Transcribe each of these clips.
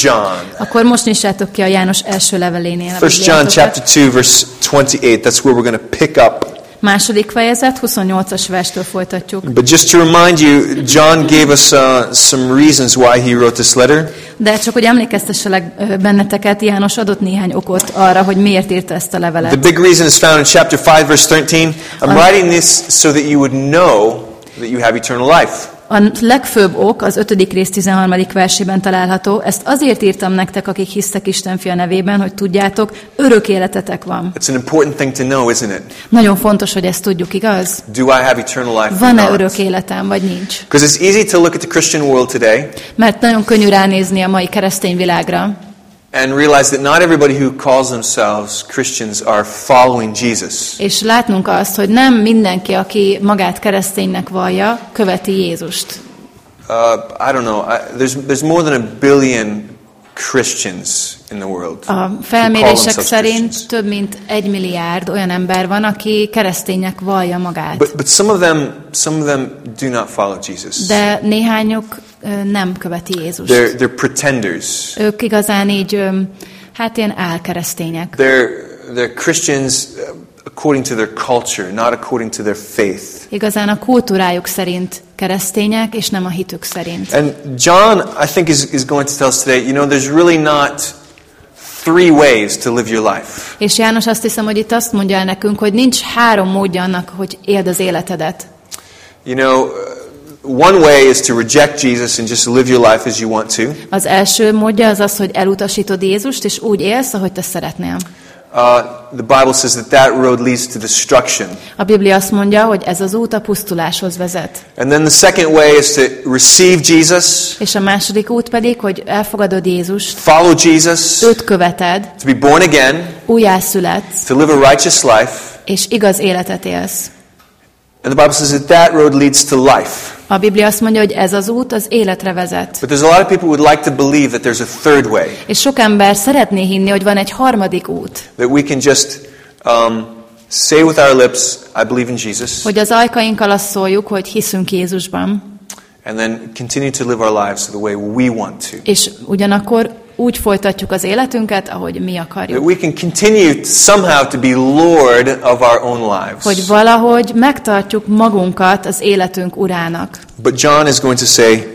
John. Akkor most nyissátok ki a János első levelénél 1 John chapter 2 verse 28. That's where we're going to pick up. Második fejezet, 28-as verstől folytatjuk. But just to remind you, John gave us uh, some reasons why he wrote this letter. De csak hogy emlékeztesselek benneteket, János adott néhány okot arra, hogy miért írta ezt a The levelet. big reason is found in chapter 5 verse 13. I'm writing this so that you would know that you have eternal life. A legfőbb ok az 5. rész 13. versében található. Ezt azért írtam nektek, akik hisztek Isten fia nevében, hogy tudjátok, örök életetek van. It's an important thing to know, isn't it? Nagyon fontos, hogy ezt tudjuk, igaz? Do I have eternal life Van-e örök életem, vagy nincs? Because it's easy to look at the Christian world today Mert nagyon könnyű ránézni a mai keresztény világra, and realize that not everybody who calls themselves Christians are following Jesus. és látnunk azt, hogy nem mindenki, aki magát kereszténynek vallja, követi Jézust. Uh, I don't know. I, there's, there's more than a billion Christians in the world. A felmérések szerint több mint egy milliárd olyan ember van, aki kereszténynek vallja magát. But, but some of them, some of them do not follow Jesus. De néhányuk ö, nem követi Jézust. They're, they're pretenders. Ők igazán így, hát ilyen álkeresztények. They're, they're Christians according to their culture, not according to their faith. Igazán a kultúrájuk szerint keresztények, és nem a hitük szerint. And John, I think, is, is going to tell us today, you know, there's really not three ways to live your life. És János azt hiszem, hogy itt azt mondja el nekünk, hogy nincs három módja annak, hogy éld az életedet. You know, uh, one way is to reject Jesus and just live your life as you want to. Az első módja az az, hogy elutasítod Jézust, és úgy élsz, ahogy te szeretnél. Uh, the Bible says that that road leads to destruction. A Biblia azt mondja, hogy ez az út a pusztuláshoz vezet. And then the second way is to receive Jesus, És a második út pedig, hogy elfogadod Jézust, follow Jesus, őt követed, to be born again, újjászületsz, to live a righteous life. és igaz életet élsz. And the Bible says that that road leads to life. A Biblia azt mondja, hogy ez az út az életre vezet. But there's a lot of people who would like to believe that there's a third way, És sok ember szeretné hinni, hogy van egy harmadik út, that we can just um, say with our lips, I believe in Jesus, hogy az ajkainkkal azt szóljuk, hogy hiszünk Jézusban, and then continue to live our lives the way we want to. és ugyanakkor úgy folytatjuk az életünket, ahogy mi That akarjuk. we can continue somehow to be Lord of our own lives. Hogy valahogy megtartjuk magunkat az életünk urának. But John is going to say,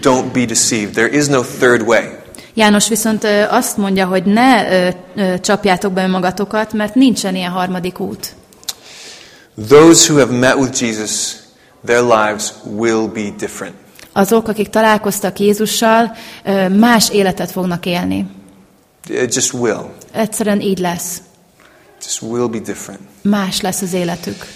don't be deceived. There is no third way. János viszont azt mondja, hogy ne csapjátok be magatokat, mert nincsen ilyen harmadik út. Those who have met with Jesus, their lives will be different. Azok, akik találkoztak Jézussal, más életet fognak élni. It just will. Egyszerűen így lesz. It just will be different. Más lesz az életük.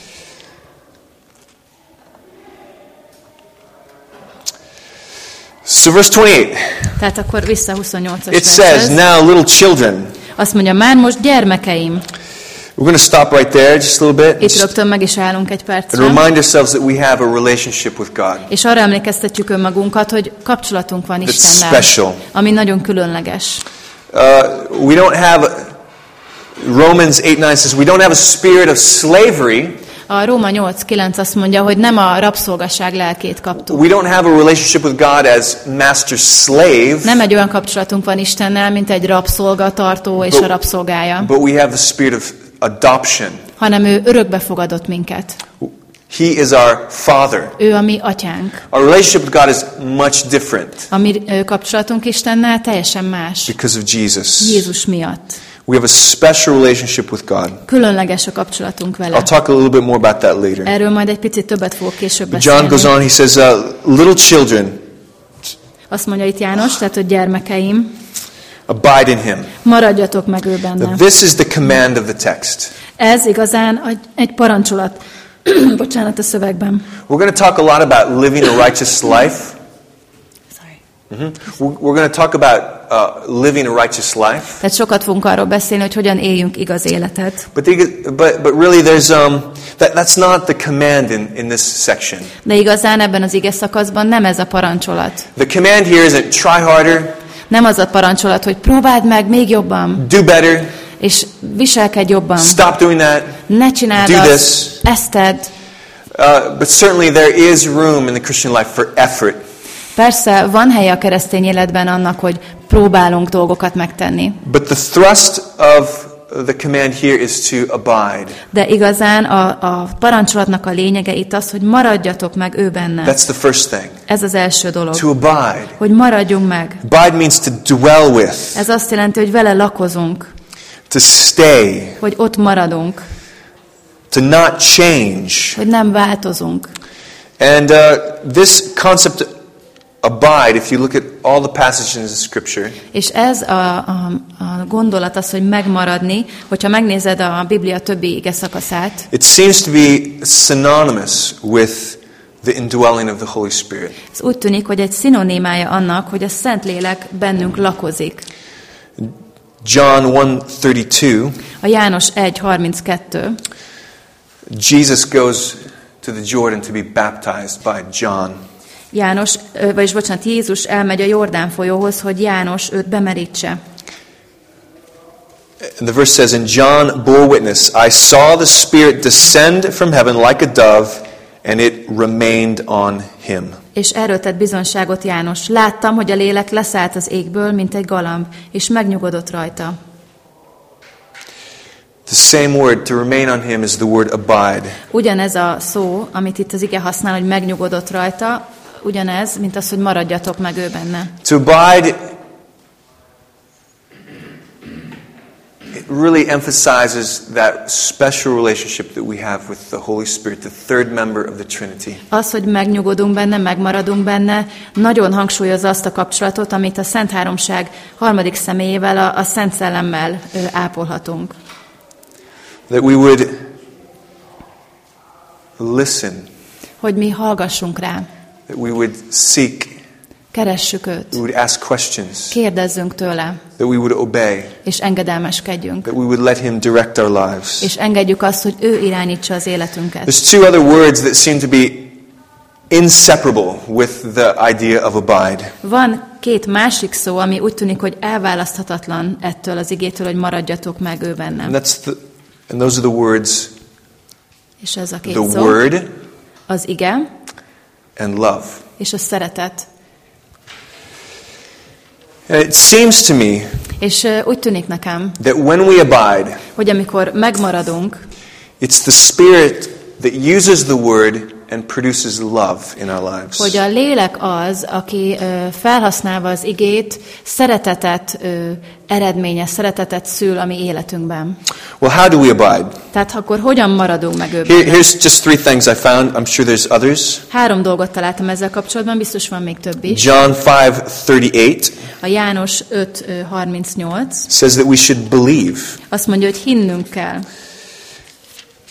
So, verse 28, Tehát akkor vissza 28-as it says, vershez. Now, little children. Azt mondja, már most gyermekeim. We're going to stop right there just a little bit Itt rögtön meg is állunk egy and percre. remind ourselves that we have a relationship with God. És arra emlékeztetjük önmagunkat, hogy kapcsolatunk van That's Istennel, special. ami nagyon különleges. Uh, we don't have, Romans 8 9 says, we don't have a spirit of slavery. A Róma 8.9 azt mondja, hogy nem a rabszolgaság lelkét kaptuk. We don't have a relationship with God as master slave, Nem egy olyan kapcsolatunk van Istennel, mint egy rabszolgatartó és a rabszolgája, but we have the spirit of adoption. hanem ő örökbe fogadott minket. He is our father. Ő a mi atyánk. Our relationship with God is much different A mi kapcsolatunk Istennel teljesen más. because of Jesus. Jézus miatt. We have a special relationship with God. Különleges a kapcsolatunk I'll vele. talk a little bit more about that later. Erről majd egy picit többet fogok később John goes beszélni. on, he says, uh, Little children, Azt mondja itt János, tehát hogy gyermekeim, abide in him. maradjatok meg ő benne. This is the command of the text. Ez igazán egy- parancsolat. Bocsánat a szövegben. We're going to talk a lot about living a righteous life. Sorry. We're we're going to talk about uh, living a righteous life. Tehát sokat fogunk arról beszélni, hogy hogyan éljünk igaz életet. But, the, but, but really, there's, um, that, that's not the command in, in this section. De igazán ebben az ige szakaszban nem ez a parancsolat. The command here isn't try harder, Nem az a parancsolat, hogy próbáld meg még jobban, do better, és viselkedj jobban. stop doing that. Ne csináld Do this. ezt tedd. Uh, but certainly, there is room in the Christian life for effort. Persze van helye a keresztény életben annak, hogy próbálunk dolgokat megtenni. But the thrust of the command here is to abide. De igazán a, a parancsolatnak a lényege itt az, hogy maradjatok meg ő benne. That's the first thing. Ez az első dolog. To abide. Hogy maradjunk meg. Abide means to dwell with, Ez azt jelenti, hogy vele lakozunk, to stay, hogy ott maradunk, to not change. hogy nem változunk. And uh, this concept abide, if you look at all the passages in scripture, És ez a, a, a gondolat az, hogy megmaradni, hogyha megnézed a Biblia többi ige szakaszát, it seems to be synonymous with the indwelling of the Holy Spirit. ez úgy tűnik, hogy egy szinonimája annak, hogy a Szentlélek bennünk lakozik. John 1:32, A János 1.32, Jesus goes to the Jordan to be baptized by John. János, vagyis bocsánat, Jézus elmegy a Jordán folyóhoz, hogy János őt bemerítse. The verse says, And John bore witness, I saw the Spirit descend from heaven like a dove, and it remained on him. És erről tett bizonságot János. Láttam, hogy a lélek leszállt az égből, mint egy galamb, és megnyugodott rajta. The same word, to remain on him, is the word abide. Ugyanez a szó, amit itt az ige használ, hogy megnyugodott rajta, ugyanez, mint az, hogy maradjatok meg ő benne. To abide it really emphasizes that special relationship that we have with the Holy Spirit, the third member of the Trinity. Az, hogy megnyugodunk benne, megmaradunk benne, nagyon hangsúlyozza azt a kapcsolatot, amit a Szent Háromság harmadik személyével, a, a Szent Szellemmel ö, ápolhatunk. That we would listen, Hogy mi hallgassunk rá, that we would seek, keressük őt, we would ask questions, kérdezzünk tőle, that we would obey, és engedelmeskedjünk. that we would let him direct our lives. És engedjük azt, hogy ő irányítsa az életünket. There's two other words that seem to be inseparable with the idea of abide. Van két másik szó, ami úgy tűnik, hogy elválaszthatatlan ettől az igétől, hogy maradjatok meg ő And bennem. that's the and those are the words És ez a két the szó, word az ige and love. és a szeretet. And it seems to me És ö, úgy tűnik nekem, that when we abide, hogy amikor megmaradunk, it's the Spirit that uses the word and produces love in our lives. hogy a lélek az, aki felhasználva az igét, szeretetet eredményez, szeretetet szül a mi életünkben. Well, how do we abide? Tehát akkor hogyan maradunk meg Here, őben? here's just three things I found. I'm sure there's others. Három dolgot találtam ezzel kapcsolatban, biztos van még több is. John 5:38 A János 5.38 says that we should believe. azt mondja, hogy hinnünk kell.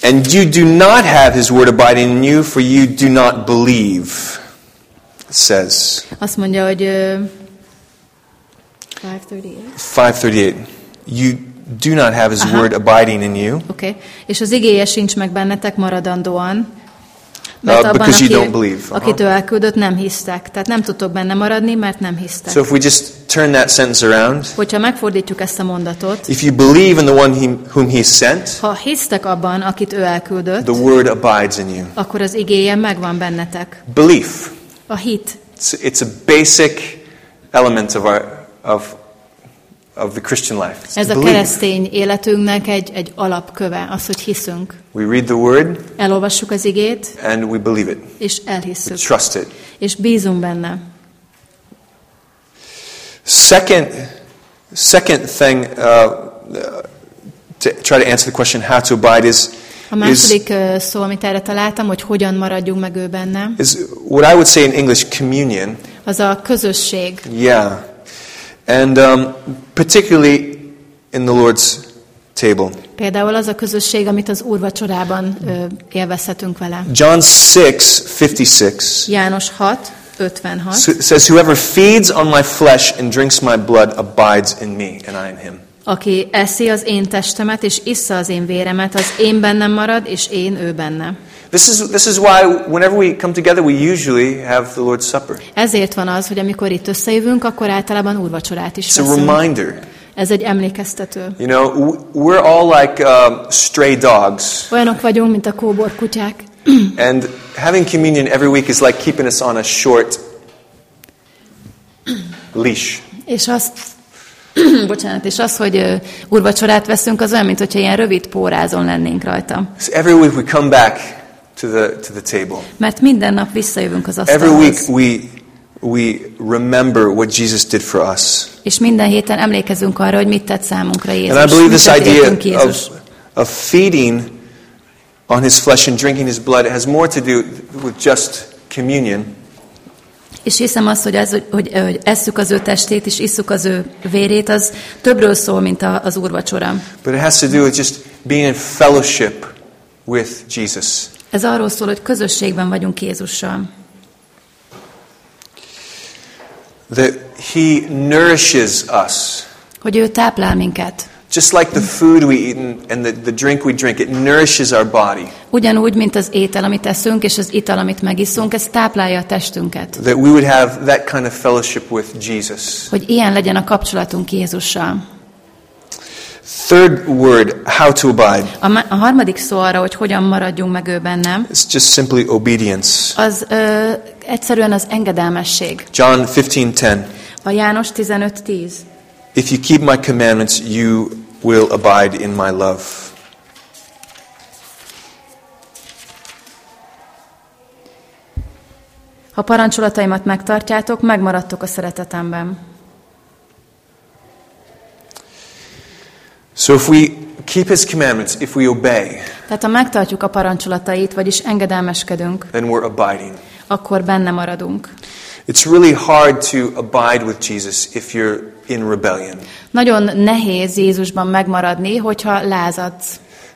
And you do not have his word abiding in you, for you do not believe. Says Azt mondja, hogy ö, 538. 538. You do not have his Aha. word abiding in you. Okay. És az igéje sincs meg bennetek maradandóan, Uh, mert abban, because you don't believe. Uh-huh. akit ő elküldött, nem hisztek. Tehát nem tudtok benne maradni, mert nem hisztek. So if we just turn that sentence around, Hogyha megfordítjuk ezt a mondatot, if you believe in the one he, whom he sent, ha hisztek abban, akit ő elküldött, the word abides in you. akkor az igéje megvan bennetek. Belief. A hit. It's, it's a basic element of our of of the Christian life. It's Ez a keresztény életünknek egy, egy alapköve, az, hogy hiszünk. We read the word Elolvassuk az igét, and we believe it. és We elhisszük. trust it. És bízunk benne. Second, second thing uh, to try to answer the question how to abide is A is, második ö, szó, amit erre találtam, hogy hogyan maradjunk meg ő benne, is what I would say in English communion. az a közösség. Yeah, and um, particularly in the Lord's table. Például az a közösség, amit az úrvacsorában ö, élvezhetünk vele. John six fifty six. János 6, 56. says, Whoever feeds on my flesh and drinks my blood abides in me, and I in him. Aki eszi az én testemet, és issza az én véremet, az én bennem marad, és én ő benne. This is, this is why, whenever we come together, we usually have the Lord's Supper. Ezért van az, hogy amikor itt összejövünk, akkor általában úrvacsorát is It's a reminder. Ez egy emlékeztető. You know, we're all like um, stray dogs, Olyanok vagyunk, mint a kóbor kutyák, and having communion every week is like keeping us on a short leash. És azt, bocsánat, és az, hogy ö, úrvacsorát veszünk, az olyan, mint hogyha ilyen rövid pórázon lennénk rajta. So every week we come back to the, to the table. Mert minden nap visszajövünk az Every week asztalhoz. we, we remember what Jesus did for us. És minden héten emlékezünk arra, hogy mit tett számunkra Jézus. And I believe this idea of, of feeding on his flesh and drinking his blood has more to do with just communion És hiszem azt, hogy, az, hogy, hogy, hogy esszük az ő testét, és isszuk az ő vérét, az többről szól, mint a, az úrvacsora. But it has to do with just being in fellowship with Jesus. Ez arról szól, hogy közösségben vagyunk Jézussal. That He nourishes us. Hogy ő táplál minket. Just like the food we eat and the, the drink we drink, it nourishes our body. Ugyanúgy, mint az étel, amit eszünk, és az ital, amit megiszunk, ez táplálja a testünket. That we would have that kind of fellowship with Jesus. Hogy ilyen legyen a kapcsolatunk Jézussal. Third word, how to abide. A, a harmadik szó arra, hogy hogyan maradjunk meg ő bennem, It's just simply obedience. az ö, egyszerűen az engedelmesség. John 15:10. A János 15.10. If you keep my commandments, you will abide in my love. Ha parancsolataimat megtartjátok, megmaradtok a szeretetemben. So if we keep his commandments, if we obey, Tehát ha megtartjuk a parancsolatait, vagyis engedelmeskedünk, then we're abiding. akkor benne maradunk. It's really hard to abide with Jesus if you're in rebellion. Nagyon nehéz Jézusban megmaradni, hogyha lázadsz.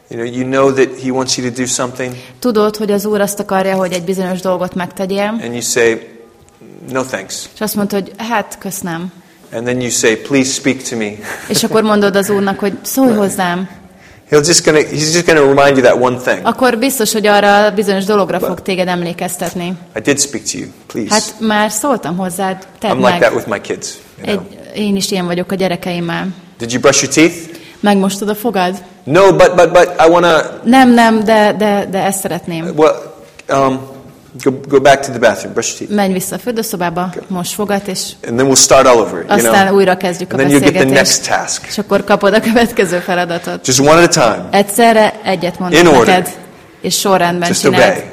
You know, you know that he wants you to do something Tudod, hogy az Úr azt akarja, hogy egy bizonyos dolgot megtegyél, and you say no thanks. és azt mondta, hogy hát köszönöm. And then you say please speak to me. És akkor mondod az Úrnak, hogy szólj hozzám. He'll just gonna he's just gonna remind you that one thing. Akkor biztos, hogy arra bizonyos dologra fog téged emlékeztetni. I did speak to you. Please. Hát már szóltam hozzád, tedd I'm like that meg. with my kids. You know. Egy, én is ilyen vagyok a gyerekeimmel. Did you brush your teeth? Megmostad a fogad? No, but but but I wanna Nem, nem, de, de, de ezt szeretném. well um go go back to the bathroom, brush your teeth. Menj vissza a fürdőszobába, most fogad, és And then we'll start all over, you aztán know. újra kezdjük a And then you get the next beszélgetést. task. És akkor kapod a következő feladatot. Just one at a time. Egyszerre egyet mondok In order. neked, és sorrendben Just csináld, obey.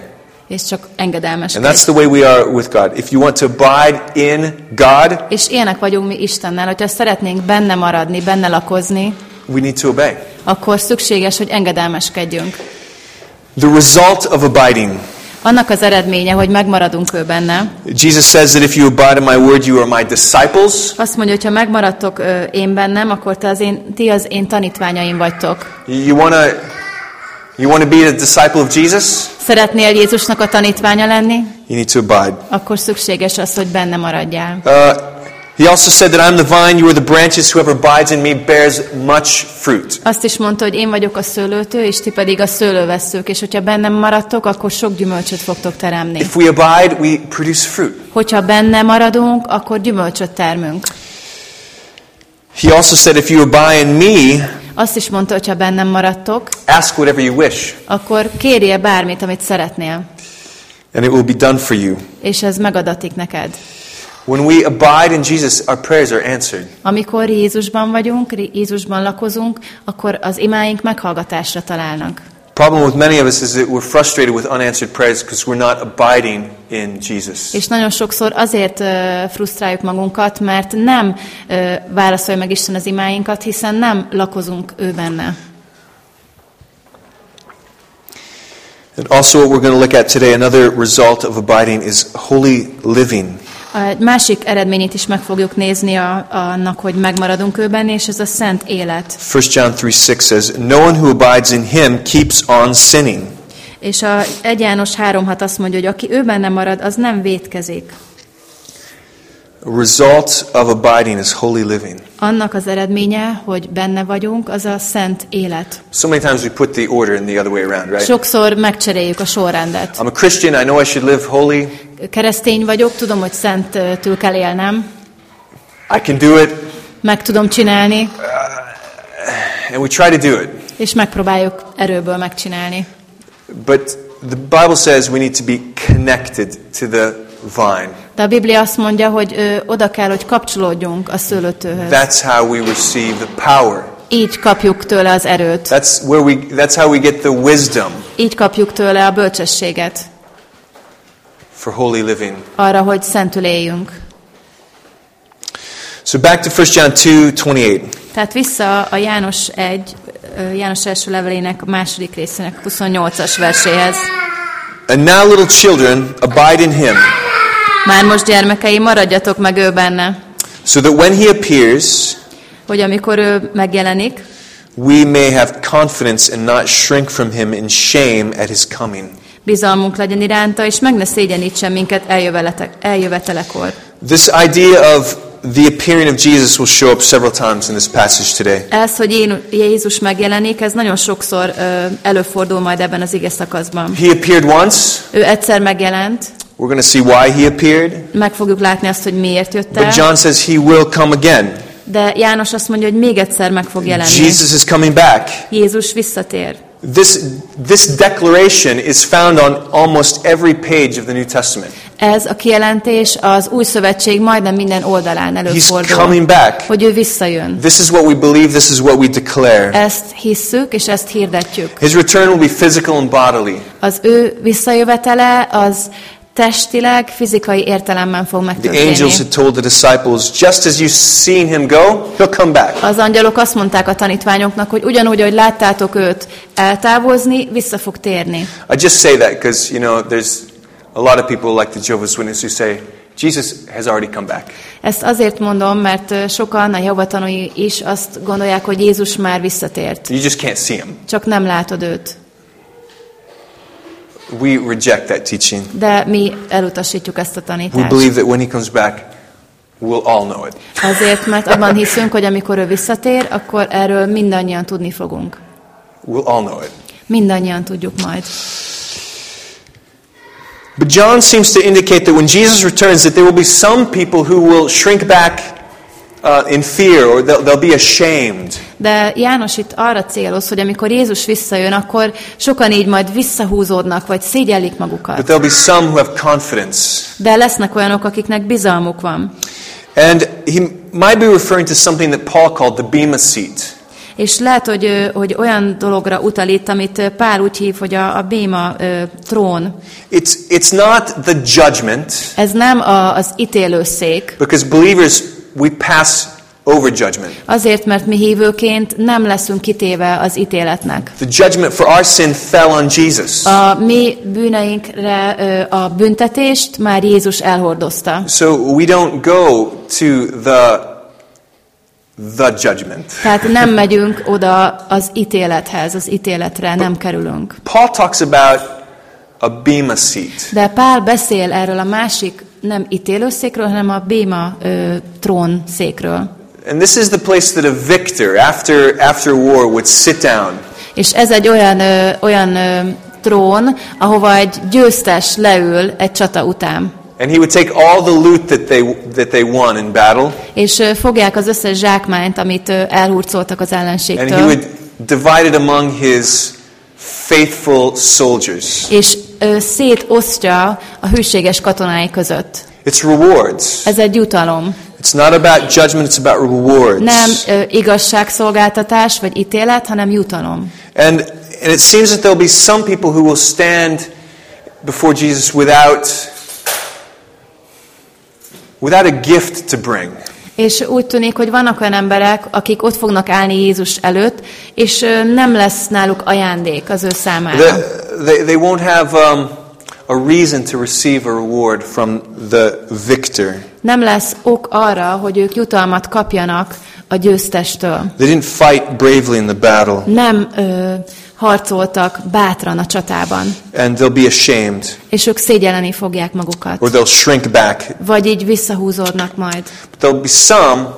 és csak And engedelmeskedj. that's the way we are with God. If you want to abide in God, És ilyenek vagyunk mi Istennel, hogyha szeretnénk benne maradni, benne lakozni, we need to obey. akkor szükséges, hogy engedelmeskedjünk. The result of abiding. Annak az eredménye, hogy megmaradunk ő benne. Jesus says that if you abide in my word, you are my disciples. Azt mondja, hogy ha megmaradtok én bennem, akkor te az én, ti az én tanítványaim vagytok. You want to you want to be a disciple of Jesus? Szeretnél Jézusnak a tanítványa lenni? You need to abide. Akkor szükséges az, hogy benne maradjál. Uh, he also said that I'm the vine, you are the branches. Whoever abides in me bears much fruit. Azt is mondta, hogy én vagyok a szőlőtő, és ti pedig a szőlőveszők, és hogyha bennem maradtok, akkor sok gyümölcsöt fogtok teremni. If we abide, we produce fruit. Hogyha benne maradunk, akkor gyümölcsöt termünk. He also said, if you abide in me, Azt is mondta, hogy ha bennem maradtok, ask whatever you wish, akkor kérjél bármit, amit szeretnél, and it will be done for you. és ez megadatik neked. When we abide in Jesus, our prayers are answered. Amikor Jézusban vagyunk, Jézusban lakozunk, akkor az imáink meghallgatásra találnak. problem with many of us is that we're frustrated with unanswered prayers because we're not abiding in Jesus. És nagyon sokszor azért ö, frusztráljuk magunkat, mert nem ö, válaszolja meg Isten az imáinkat, hiszen nem lakozunk ő benne. And also, what we're going to look at today, another result of abiding is holy living. Egy másik eredményét is meg fogjuk nézni a, annak, hogy megmaradunk ő benne, és ez a szent élet. 1 John 3 6 says, No one who abides in him keeps on sinning. És a 1 János 3.6 azt mondja, hogy aki ő benne marad, az nem vétkezik. A result of abiding is holy living. Annak az eredménye, hogy benne vagyunk, az a szent élet. So many times we put the order in the other way around, right? Sokszor megcseréljük a sorrendet. I'm a Christian, I know I should live holy, Keresztény vagyok, tudom, hogy szentül kell élnem, I can do it, meg tudom csinálni, and we try to do it. és megpróbáljuk erőből megcsinálni. But the Bible says we need to be connected to the vine. De a Biblia azt mondja, hogy ö, oda kell, hogy kapcsolódjunk a szőlőtőhöz. That's how we receive the power. Így kapjuk tőle az erőt. That's where we that's how we get the wisdom Így kapjuk tőle a bölcsességet for holy living. arra, hogy szentül éljünk. So back to 1 John 2:28. Tehát vissza a János 1, ö, János első levelének második részének 28-as verséhez. And now little children abide in him, Már most gyermekei, maradjatok meg ő benne, so that when he appears, hogy amikor ő megjelenik, we may have confidence and not shrink from him in shame at his coming. Bizalmunk legyen iránta, és meg ne szégyenítsen minket eljövetelekor. This idea of the appearing of Jesus will show up several times in this passage today. Ez, hogy Jézus megjelenik, ez nagyon sokszor előfordul majd ebben az ige szakaszban. He appeared once. Ő egyszer megjelent, We're going to see why he appeared. meg fogjuk látni azt, hogy miért jött But el, John says he will come again. de János azt mondja, hogy még egyszer meg fog jelenni. Jesus is coming back. Jézus visszatér. This, this declaration is found on almost every page of the New Testament. Ez a kijelentés az új szövetség majdnem minden oldalán He's előfordul, coming back. hogy ő visszajön. This is what we believe, this is what we declare. Ezt hisszük, és ezt hirdetjük. His return will be physical and bodily. Az ő visszajövetele az testileg, fizikai értelemben fog The megtörténni. angels had told the disciples, just as you've seen him go, he'll come back. Az angyalok azt mondták a tanítványoknak, hogy ugyanúgy, hogy láttátok őt eltávozni, vissza fog térni. I just say that because, you know, there's a lot of people like the Jehovah's Witnesses who say, Jesus has already come back. Ezt azért mondom, mert sokan, a javatanúi is azt gondolják, hogy Jézus már visszatért. You just can't see him. Csak nem látod őt. We reject that teaching. De mi elutasítjuk ezt a tanítást. We believe that when he comes back, we'll all know it. Azért, mert abban hiszünk, hogy amikor ő visszatér, akkor erről mindannyian tudni fogunk. We'll all know it. Mindannyian tudjuk majd. But John seems to indicate that when Jesus returns, that there will be some people who will shrink back uh, in fear or they'll, they'll be ashamed. De János itt arra céloz, hogy amikor Jézus visszajön, akkor sokan így majd visszahúzódnak, vagy szégyellik But magukat. there'll be some who have confidence. De lesznek olyanok, akiknek bizalmuk van. And he might be referring to something that Paul called the Bema seat. És lehet, hogy, hogy olyan dologra utal itt, amit Pál úgy hív, hogy a, a béma ö, trón. It's, it's not the judgment, Ez nem a, az ítélőszék, because believers, we pass over judgment. azért, mert mi hívőként nem leszünk kitéve az ítéletnek. The judgment for our sin fell on Jesus. A mi bűneinkre a büntetést már Jézus elhordozta. So we don't go to the, the judgment. Tehát nem megyünk oda az ítélethez, az ítéletre nem kerülünk. Paul talks about a bema seat. De Pál beszél erről a másik nem ítélőszékről, hanem a béma ö, trónszékről. And this is the place that a victor, after, after war, would sit down És ez egy olyan, ö, olyan ö, trón, ahova egy győztes leül egy csata után. and he would take all the loot that they, that they won in battle És ö, fogják az összes zsákmányt, amit ö, elhurcoltak az and he ellenségtől, would divide it among his faithful soldiers. és ö, szétosztja a hűséges katonái között. It's rewards. Ez egy jutalom. It's not about judgment, it's about rewards. Nem ö, igazságszolgáltatás vagy ítélet, hanem jutalom. And, and it seems that there'll be some people who will stand before Jesus without, without a gift to bring. És úgy tűnik, hogy vannak olyan emberek, akik ott fognak állni Jézus előtt, és nem lesz náluk ajándék az ő számára. The, they, they won't have um, a reason to receive a reward from the victor. Nem lesz ok arra, hogy ők jutalmat kapjanak a győztestől. They didn't fight bravely in the battle, Nem ö, harcoltak bátran a csatában, and they'll be ashamed, és ők szégyeleni fogják magukat. or they'll shrink back. Vagy így visszahúzódnak majd. But there'll be some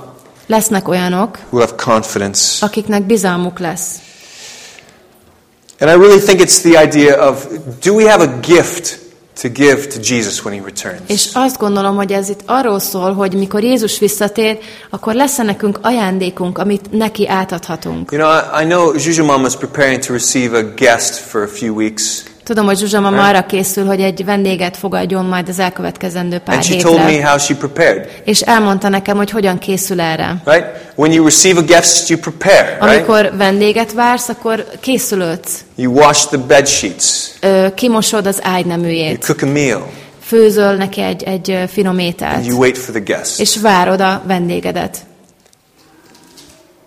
Lesznek olyanok, who have confidence. akiknek bizalmuk lesz. And I really think it's the idea of do we have a gift to give to Jesus when he returns? És azt gondolom, hogy ez itt arról szól, hogy mikor Jézus visszatér, akkor lesz -e nekünk ajándékunk, amit neki átadhatunk. You know, I, I know Juju Mama is preparing to receive a guest for a few weeks. Tudom, hogy Zsuzsa mama arra készül, hogy egy vendéget fogadjon majd az elkövetkezendő pár And she told me hétre. how she prepared. És elmondta nekem, hogy hogyan készül erre. Right? When you receive a guest, you prepare, right? Amikor vendéget vársz, akkor készülődsz. You wash the bed sheets. Ö, kimosod az You ágyneműjét. cook a meal. Főzöl neki egy, egy finom ételt. And you wait for the guest. És várod a vendégedet.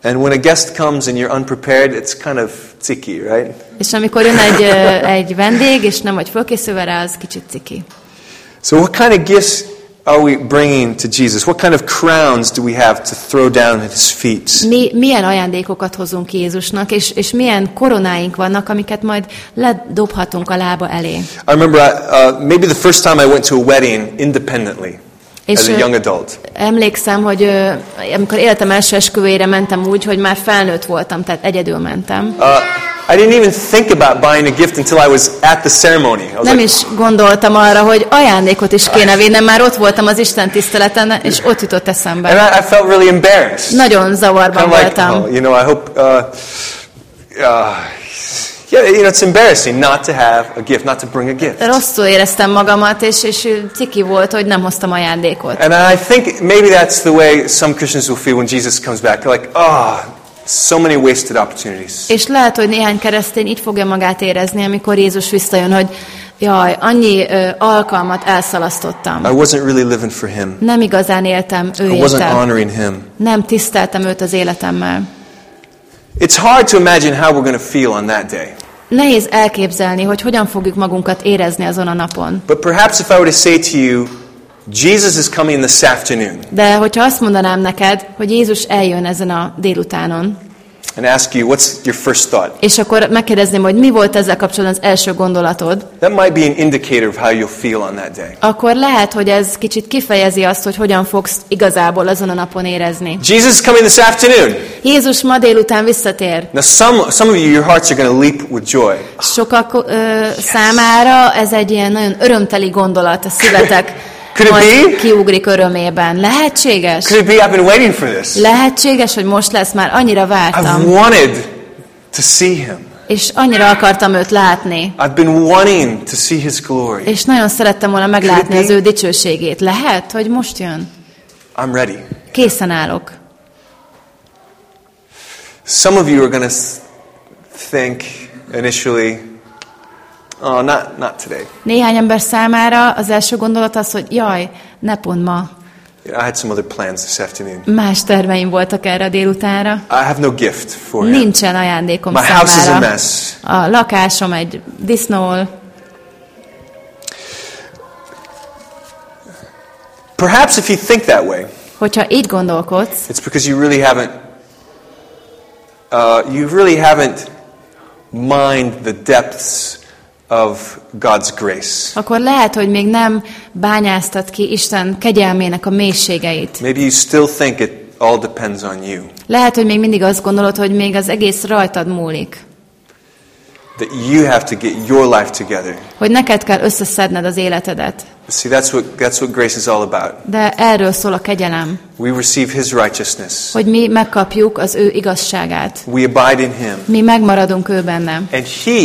And when a guest comes and you're unprepared, it's kind of ticky, right? És amikor jön egy, egy vendég, és nem vagy fölkészülve rá, az kicsit ciki. So, what kind of gifts are we bringing to Jesus? What kind of crowns do we have to throw down at his feet? Mi, milyen ajándékokat hozunk Jézusnak, és, és milyen koronáink vannak, amiket majd ledobhatunk a lába elé. I remember uh, maybe the first time I went to a wedding independently És, as a young adult. Emlékszem, hogy amikor életem első esküvőjére mentem úgy, hogy már felnőtt voltam, tehát egyedül mentem. Uh, I didn't even think about buying a gift until I was at the ceremony. I was Nem like, is gondoltam arra, hogy ajándékot is kéne vinnem, már ott voltam az Isten tiszteleten, és ott jutott and eszembe. I, I felt really embarrassed. Nagyon zavarban Kind of like, voltam. oh, you know, I hope. Uh, uh, yeah, you know, it's embarrassing not to have a gift, not to bring a gift. Rosszul éreztem magamat, és, és ciki volt, hogy nem hoztam ajándékot. And I think maybe that's the way some Christians will feel when Jesus comes back. They're like, oh, so many wasted opportunities. És lehet, hogy néhány keresztény így fogja magát érezni, amikor Jézus visszajön, hogy jaj, annyi ö, alkalmat elszalasztottam. I wasn't really living for Him. Nem igazán éltem ő I wasn't honoring Him. Nem tiszteltem őt az életemmel. It's hard to imagine how we're going to feel on that day. Nehéz elképzelni, hogy hogyan fogjuk magunkat érezni azon a napon. But perhaps if I were to say to you, Jesus is coming this afternoon, De hogyha azt mondanám neked, hogy Jézus eljön ezen a délutánon, and ask you, what's your first thought? és akkor megkérdezném, hogy mi volt ezzel kapcsolatban az első gondolatod, That might be an indicator of how you'll feel on that day. akkor lehet, hogy ez kicsit kifejezi azt, hogy hogyan fogsz igazából azon a napon érezni. Jesus is coming this afternoon. Jézus ma délután visszatér. Now, some, some of you, your hearts are going to leap with joy. Sokak ö, számára ez egy ilyen nagyon örömteli gondolat, a szívetek Could it be? kiugrik örömében. Lehetséges? Could it be I've been waiting for this? Lehetséges, hogy most lesz, már annyira I've vártam, wanted to see Him. és annyira akartam őt látni, I've been wanting to see His glory. és nagyon szerettem volna meglátni az ő dicsőségét. Lehet, hogy most jön? I'm ready. Készen állok. Some of you are going to think initially, oh, not, not today. Néhány ember számára az első gondolat az, hogy jaj, ne pont ma. I had some other plans this afternoon. Más terveim voltak erre a délutánra. I have no gift for Him. Nincsen ajándékom My house is a számára. mess. A lakásom egy disznól. Perhaps if you think that way, Hogyha így gondolkodsz, it's because you really haven't, uh, you really haven't mined the depths of God's grace. akkor lehet, hogy még nem bányáztad ki Isten kegyelmének a mélységeit. Maybe you still think it all depends on you. Lehet, hogy még mindig azt gondolod, hogy még az egész rajtad múlik. That you have to get your life together. Hogy neked kell összeszedned az életedet. See, that's what, that's what grace is all about. De erről szól a kegyelem, We receive His righteousness. hogy mi megkapjuk az ő igazságát. We abide in Him. Mi megmaradunk ő benne. And He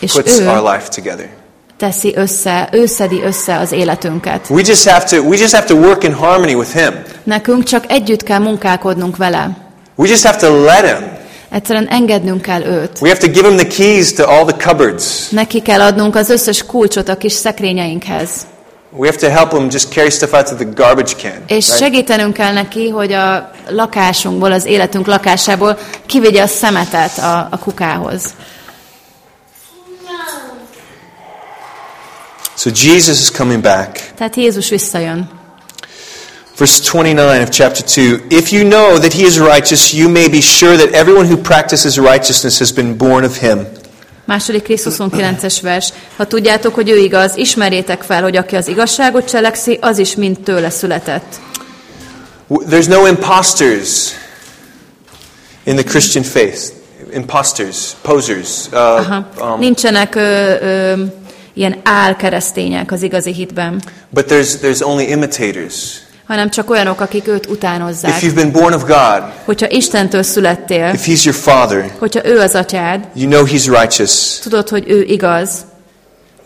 És puts ő- our life together. Teszi össze, ő szedi össze az életünket. We just have to, we just have to work in harmony with Him. Nekünk csak együtt kell munkálkodnunk vele. We just have to let Him. Egyszerűen engednünk kell őt. We have to give Him the keys to all the cupboards. Neki kell adnunk az összes kulcsot a kis szekrényeinkhez. We have to help Him just carry stuff out to the garbage can. És right? segítenünk kell neki, hogy a lakásunkból, az életünk lakásából kivigye a szemetet a, a kukához. So Jesus is coming back. Tehát Jézus visszajön. Verse 29 of chapter 2 If you know that he is righteous, you may be sure that everyone who practices righteousness has been born of him. Második rész 29-es vers. Ha tudjátok, hogy ő igaz, ismerjétek fel, hogy aki az igazságot cselekszi, az is mind tőle született. There's no imposters in the Christian faith. Imposters, posers. Uh, Aha. um, Nincsenek ö, ö, ilyen álkeresztények az igazi hitben, but there's, there's only imitators. hanem csak olyanok, akik őt utánozzák. If you've been born of God, Hogyha Istentől születtél, if he's your father, hogyha ő az atyád, you know he's righteous. tudod, hogy ő igaz,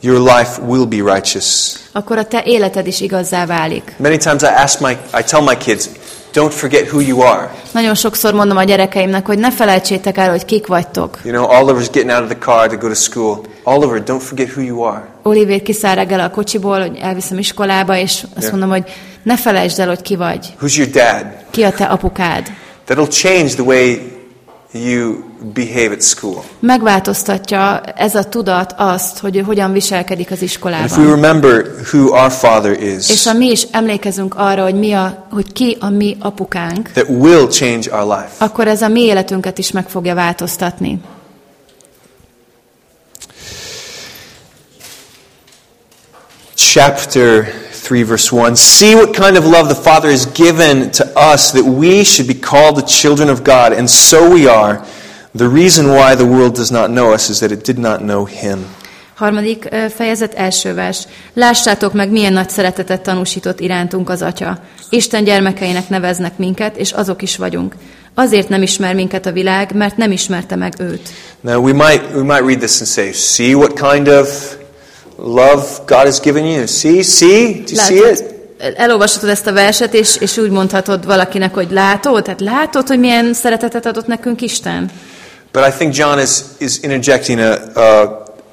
your life will be righteous. akkor a te életed is igazzá válik. Many times I ask my, I tell my kids, don't forget who you are. Nagyon sokszor mondom a gyerekeimnek, hogy ne felejtsétek el, hogy kik vagytok. You know, Oliver's getting out of the car to go to school. Oliver, don't forget who you are. Oliver kiszáll reggel a kocsiból, hogy elviszem iskolába, és azt Yeah. mondom, hogy ne felejtsd el, hogy ki vagy. Who's your dad? Ki a te apukád. That'll change the way you behave at school. Megváltoztatja ez a tudat azt, hogy hogyan viselkedik az And if we iskolában. remember who our Father És is, ha mi is emlékezünk arra, hogy, mi a, hogy ki a mi apukánk, that will change our life. akkor ez a mi életünket is meg fogja változtatni. Chapter 3, verse 1. See what kind of love the Father has given to us that we should be called the children of God, and so we are. The reason why the world does not know us is that it did not know Him. Harmadik fejezet, első vers. Lássátok meg, milyen nagy szeretetet tanúsított irántunk az Atya. Isten gyermekeinek neveznek minket, és azok is vagyunk. Azért nem ismer minket a világ, mert nem ismerte meg őt. Now we might we might read this and say, "See what kind of love God has given you. See, see, do you see it?" elolvashatod ezt a verset, és, és úgy mondhatod valakinek, hogy látod, tehát látod, hogy milyen szeretetet adott nekünk Isten? But I think John is is interjecting a a,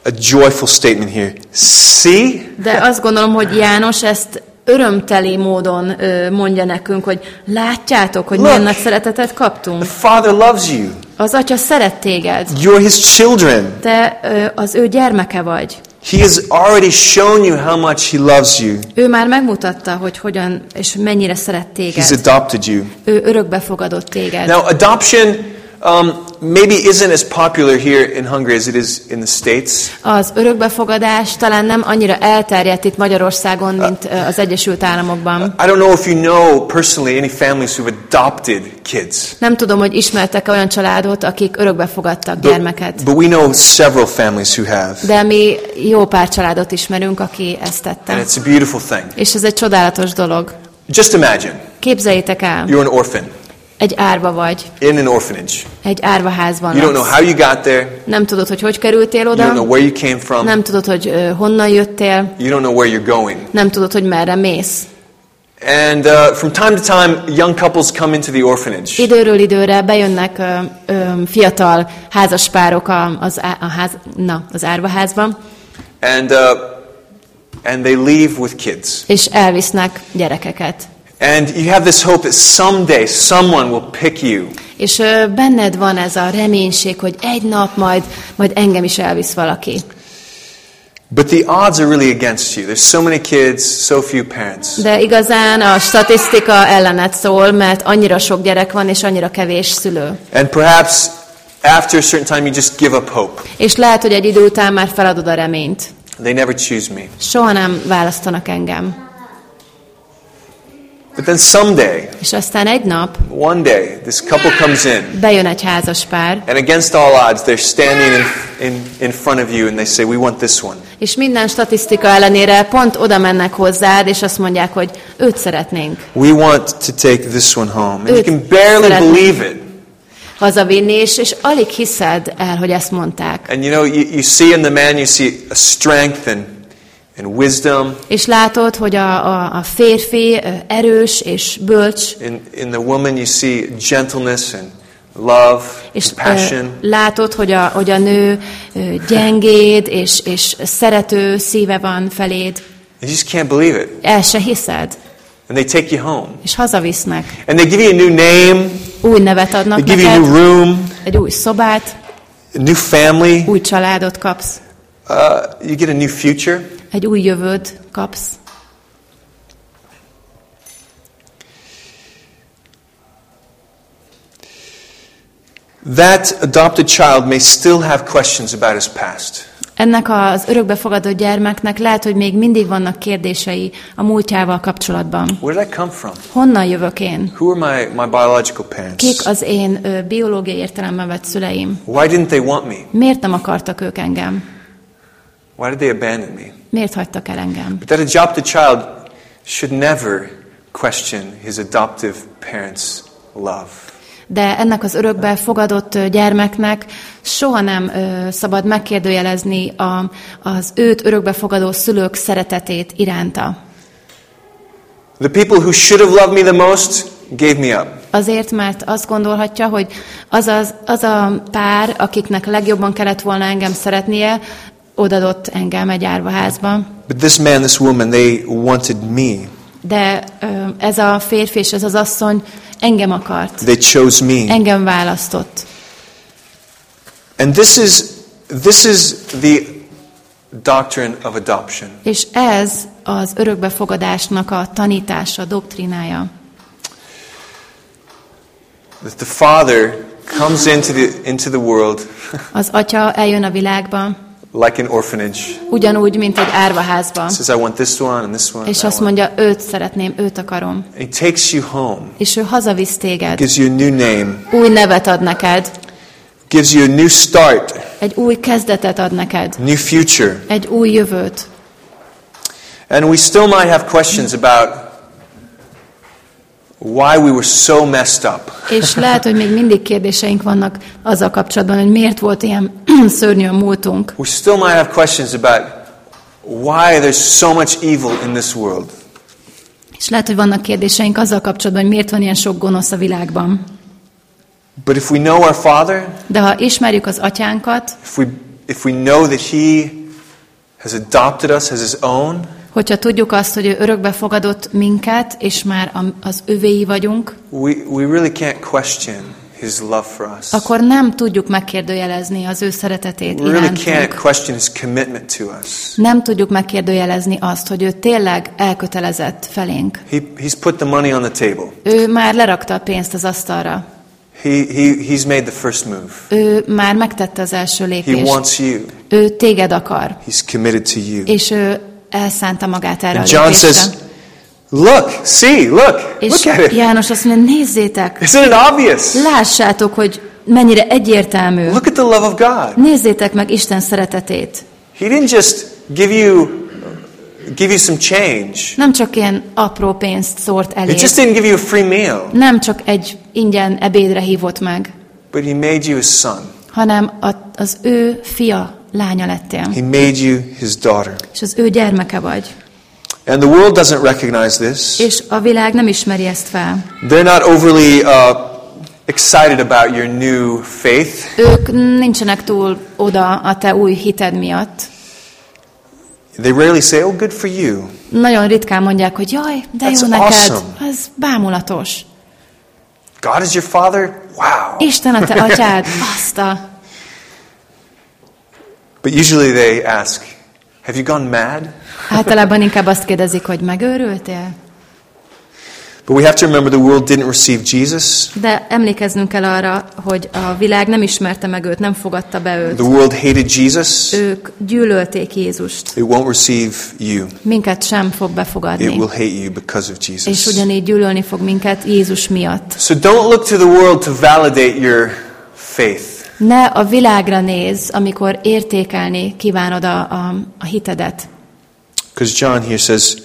a joyful statement here. See, De azt gondolom, hogy János ezt örömteli módon ö, mondja nekünk, hogy látjátok, hogy milyen Look. nagy szeretetet kaptunk. the Father loves you. Az Atya szeret téged. You're His children. Te ö, az ő gyermeke vagy. He has already shown you how much He loves you. Ő már megmutatta, hogy hogyan és mennyire szeret He's téged. adopted you. Ő örökbe fogadott téged. Now, adoption um, maybe isn't as popular here in Hungary as it is in the States. Az örökbefogadás talán nem annyira elterjedt itt Magyarországon, mint ö, az Egyesült Államokban. I don't know if you know personally any families who've adopted kids. Nem tudom, hogy ismertek olyan családot, akik örökbefogadtak gyermeket. But we know several families who have. De mi jó pár családot ismerünk, aki ezt tette. And it's a beautiful thing. És ez egy csodálatos dolog. Just imagine Képzeljétek el, you're an orphan egy árva vagy, in an orphanage. egy árvaházban You don't know how you got there. Nem tudod, hogy hogy kerültél You don't know oda, where you came from. nem tudod, hogy ö, honnan jöttél, You don't know where you're going. nem tudod, hogy merre mész. And uh, from time to time, young couples come into the orphanage. Időről időre bejönnek ö, ö, fiatal házaspárok a, az, a ház, na, az árvaházba, And, uh, and they leave with kids. és elvisznek gyerekeket. And you have this hope that someday someone will pick you. És benned van ez a reménység, hogy egy nap majd, majd engem is elvisz valaki. But the odds are really against you. There's so many kids, so few parents. De igazán a statisztika ellenet szól, mert annyira sok gyerek van, és annyira kevés szülő. And perhaps after a certain time, you just give up hope. És lehet, hogy egy idő után már feladod a reményt. They never choose me. Soha nem választanak engem. But then someday, És aztán egy nap one day, this couple comes in, bejön egy házas pár, and against all odds, they're standing in, in, in front of you, and they say, We want this one. és minden statisztika ellenére pont oda mennek hozzád, és azt mondják, hogy őt szeretnénk We want to take this one home. And you can barely szeretnénk. believe it. hazavinni, és, és alig hiszed el, hogy ezt mondták. And you know, you, you see in the man, you see a strength and, and wisdom. És látod, hogy a, a, a férfi erős és bölcs, In, in the woman, you see gentleness and love, és compassion. látod, hogy a, hogy a nő gyengéd és, és szerető szíve van feléd. You just can't believe it. El se hiszed, And they take you home. és hazavisznek. And they give you a new name, Új nevet they adnak give you a neked, new room, egy új szobát, a new family, új családot kapsz, uh, you get a new future. Egy új jövőt kapsz. That adopted child may still have questions about his past. Ennek az örökbefogadott gyermeknek lehet, hogy még mindig vannak kérdései a múltjával kapcsolatban. Where did I come from? Honnan jövök én? Who are my, my biological parents? Kik az én ö, biológiai értelemben vett szüleim? Why didn't they want me? Miért nem akartak ők engem? Why did they abandon me? Miért hagytak el engem? But that adopted child should never question his adoptive parents' love. de ennek az örökbe fogadott gyermeknek soha nem ö, szabad megkérdőjelezni a, az őt örökbe fogadó szülők szeretetét iránta. The people who should have loved me the most gave me up. Azért, mert azt gondolhatja, hogy az, az, az a pár, akiknek legjobban kellett volna engem szeretnie, odadott engem egy árvaházba. But this man, this woman, they wanted me. De ez a férfi és ez az asszony engem akart, They chose me. engem választott. And this is this is the doctrine of adoption. És ez az örökbefogadásnak a tanítása, doktrinája. That the father comes into the into the world Az atya eljön a világba, like an orphanage. ugyanúgy, mint egy árvaházba, Says, I want this one and this one. és azt mondja, őt szeretném, őt akarom. He takes you home, És ő hazavisz téged, gives you a new name, új nevet ad neked, gives you a new start, egy új kezdetet ad neked, new future. egy új jövőt. And we still might have questions about why we were so messed up. És lehet, hogy még mindig kérdéseink vannak azzal kapcsolatban, hogy miért volt ilyen szörnyű a múltunk. We still might have questions about why there's so much evil in this world. És lehet, hogy vannak kérdéseink azzal kapcsolatban, hogy miért van ilyen sok gonosz a világban. But if we know our Father, De ha ismerjük az atyánkat, if we, if we know that He has adopted us as His own, hogyha tudjuk azt, hogy ő örökbe fogadott minket, és már az övéi vagyunk, we, we really can't question His love for us. akkor nem tudjuk megkérdőjelezni az ő szeretetét We really can't question His commitment to us. Nem tudjuk megkérdőjelezni azt, hogy ő tényleg elkötelezett felénk. He, he's put the money on the table. Ő már lerakta a pénzt az asztalra. He, he, he's made the first move. Ő már megtette az első He lépést. wants you. Ő téged akar, He's committed to you. és ő elszánta magát erre a John says, Look, see, look, És look at it. János azt mondja, nézzétek, Isn't it obvious? lássátok, hogy mennyire egyértelmű. Look at the love of God. Nézzétek meg Isten szeretetét. He didn't just give you give you some change. Nem csak ilyen apró pénzt szórt He elé. just didn't give you a free meal, Nem csak egy ingyen ebédre hívott meg, but he made you his son. hanem a, az ő fia, lánya lettél. He made you his daughter. És az ő gyermeke vagy. And the world doesn't recognize this. És a világ nem ismeri ezt fel. They're not overly uh, excited about your new faith. Ők nincsenek túl oda a te új hited miatt. They rarely say, "Oh, good for you." Nagyon ritkán mondják, hogy jaj, de That's jó neked, awesome. ez bámulatos. God is your father? Wow. Isten a te atyád, azt a... But usually they ask, "Have you gone mad?" Általában inkább azt kérdezik, hogy megőrültél? But we have to remember the world didn't receive Jesus. De emlékeznünk kell arra, hogy a világ nem ismerte meg őt, nem fogadta be őt. The world hated Jesus. Ők gyűlölték Jézust. It won't receive you. Minket sem fog It befogadni. will hate you because of És Jesus. ugyanígy gyűlölni fog minket Jézus miatt. So don't look to the world to validate your faith. Ne a világra néz, amikor értékelni kívánod a, a, a hitedet. Because John here says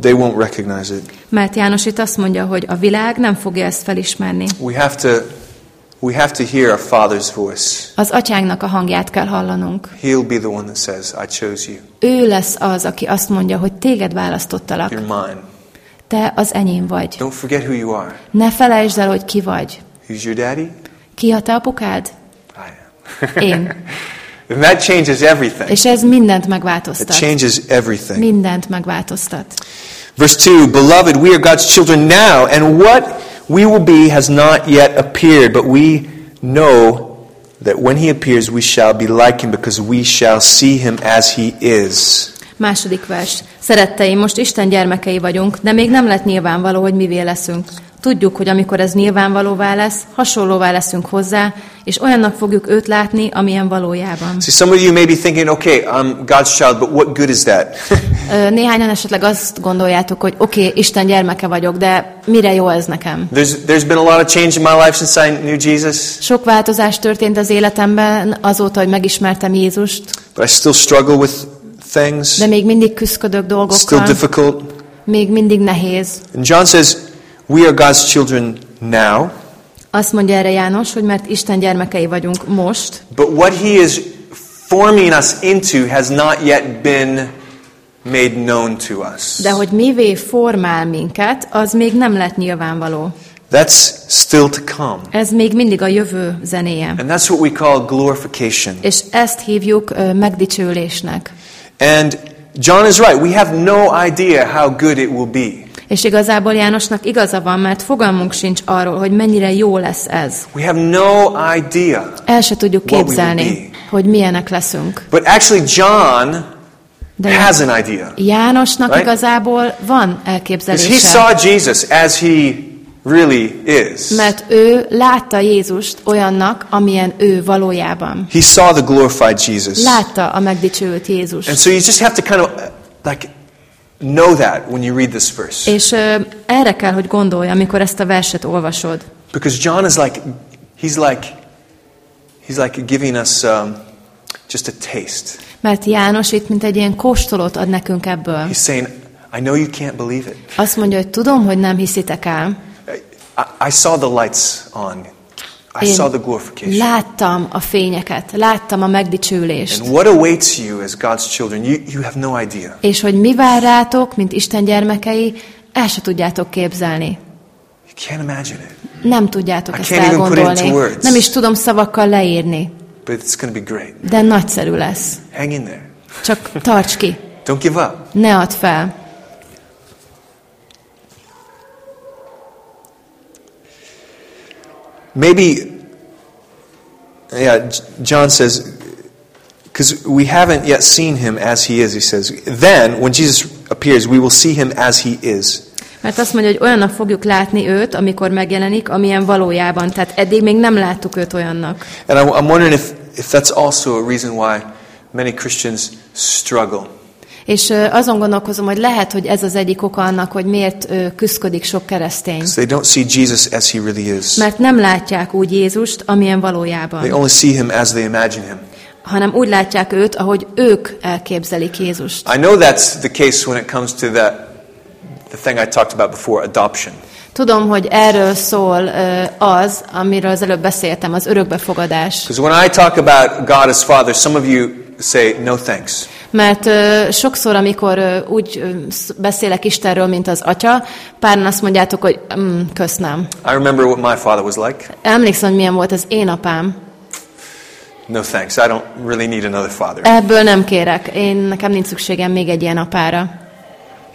they won't recognize it. Mert János itt azt mondja, hogy a világ nem fogja ezt felismerni. We have to we have to hear our Father's voice. Az atyánknak a hangját kell hallanunk. He'll be the one that says, I chose you. Ő lesz az, aki azt mondja, hogy téged választottalak. You're mine. Te az enyém vagy. Don't forget who you are. Ne felejtsd el, hogy ki vagy. Who's your daddy? Ki a te apukád? Én. and that changes everything. És ez mindent It changes everything. Mindent megváltoztat. Verse 2 Beloved, we are God's children now, and what we will be has not yet appeared, but we know that when he appears, we shall be like him, because we shall see him as he is. Második vers. Szeretteim, most Isten gyermekei vagyunk, de még nem lett nyilvánvaló, hogy mivé leszünk. Tudjuk, hogy amikor ez nyilvánvalóvá lesz, hasonlóvá leszünk hozzá, és olyannak fogjuk őt látni, amilyen valójában. Some of you may be thinking, okay, I'm God's child, but what good is that? Néhányan esetleg azt gondoljátok, hogy oké, okay, Isten gyermeke vagyok, de mire jó ez nekem? there's, there's been a lot of change in my life since I knew Jesus, Sok változás történt az életemben azóta, hogy megismertem Jézust, but I still struggle with things. de még mindig Still dolgokkal, difficult. még mindig nehéz. And John says, we are God's children now. Azt mondja erre János, hogy mert Isten gyermekei vagyunk most, but what he is forming us into has not yet been made known to us. de hogy mivé formál minket, az még nem lett nyilvánvaló. That's still to come. Ez még mindig a jövő zenéje. And that's what we call glorification. És ezt hívjuk megdicsőlésnek. And John is right. We have no idea how good it will be. És igazából Jánosnak igaza van, mert fogalmunk sincs arról, hogy mennyire jó lesz ez. We have no idea. El se tudjuk képzelni, hogy milyenek leszünk. But actually, John De has an idea. Jánosnak Right? igazából van Because he elképzelése. saw Jesus as he really is. Mert ő látta Jézust olyannak, amilyen ő valójában. He saw the glorified Jesus. Látta a megdicsőült Jézus. And so you just have to kind of uh, like know that when you read this verse. És ö, erre kell, hogy gondolj, amikor ezt a verset olvasod. Because John is like, he's like, he's like giving us um, just a taste. Mert János itt mint egy ilyen kóstolót ad nekünk ebből. He's saying, I know you can't believe it. Azt mondja, hogy tudom, hogy nem hiszitek el. I, I saw the lights on. I Én saw the glorification. láttam a fényeket, láttam a megdicsőlést. And what awaits you as God's children, you, you have no idea. És hogy mi vár rátok, mint Isten gyermekei, el se tudjátok képzelni. You can't imagine it. Nem tudjátok I ezt can't even put it into elgondolni. words. Nem is tudom szavakkal leírni, But it's going to be great. de nagyszerű lesz. Hang in there. Csak tarts ki, Don't give up. ne add fel. Maybe, yeah, John says, because we haven't yet seen him as he is, he says. Then, when Jesus appears, we will see him as he is. Mert azt mondja, hogy olyannak fogjuk látni őt, amikor megjelenik, amilyen valójában. Tehát eddig még nem láttuk őt olyannak. And I'm, wondering if, if that's also a reason why many Christians struggle. És azon gondolkozom, hogy lehet, hogy ez az egyik oka annak, hogy miért ö, küszködik sok keresztény. They don't see Jesus as he really is. Mert nem látják úgy Jézust, amilyen They valójában, only see him as they imagine him. hanem úgy látják őt, ahogy ők elképzelik Jézust. I know that's the case when it comes to that, the thing I talked about before, adoption. Tudom, hogy erről szól ö, az, amiről az előbb beszéltem, az örökbefogadás. Because when I talk about God as Father, some of you say, no thanks. Mert sokszor, amikor úgy beszélek Istenről, mint az atya, páran azt mondjátok, hogy mm, köszönöm. I remember what my father was like. Emlékszem, milyen volt az én apám. No thanks. I don't really need another father. Ebből nem kérek. Én nekem nincs szükségem még egy ilyen apára.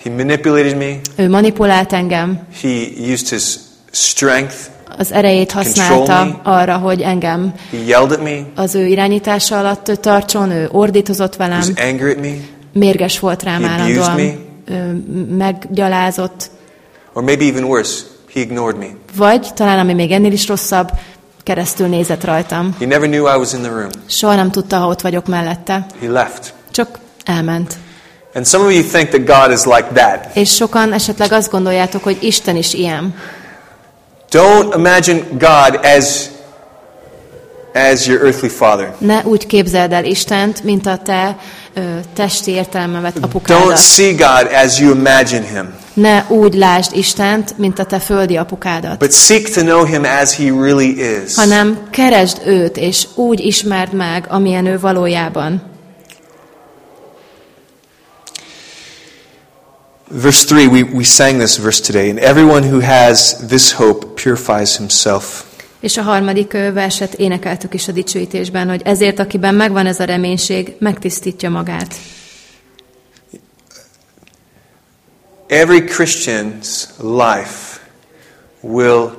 He manipulated me. Ő manipulált engem, He used his strength. Az erejét használta arra, hogy engem az ő irányítása alatt tartson, ő ordítozott velem, mérges volt rám állandóan, meggyalázott, Or maybe even worse, he ignored me. vagy talán ami még ennél is rosszabb, keresztül nézett rajtam. He never knew I was in the room. Soha nem tudta, ha ott vagyok mellette. He left. Csak elment. And some of you think that God is like that. És sokan esetleg azt gondoljátok, hogy Isten is ilyen. Don't imagine God as as your earthly father. Ne úgy képzeld el Istent, mint a te ö, testi értelembe vett Don't apukádat. see God as you imagine him, Ne úgy lásd Istent, mint a te földi apukádat. but seek to know him as he really is. hanem keresd őt, és úgy ismerd meg, amilyen ő valójában. Verse 3, we, we sang this verse today. And everyone who has this hope purifies himself. És a harmadik verset énekeltük is a dicsőítésben, hogy ezért, akiben megvan ez a reménység, megtisztítja magát. Every Christian's life will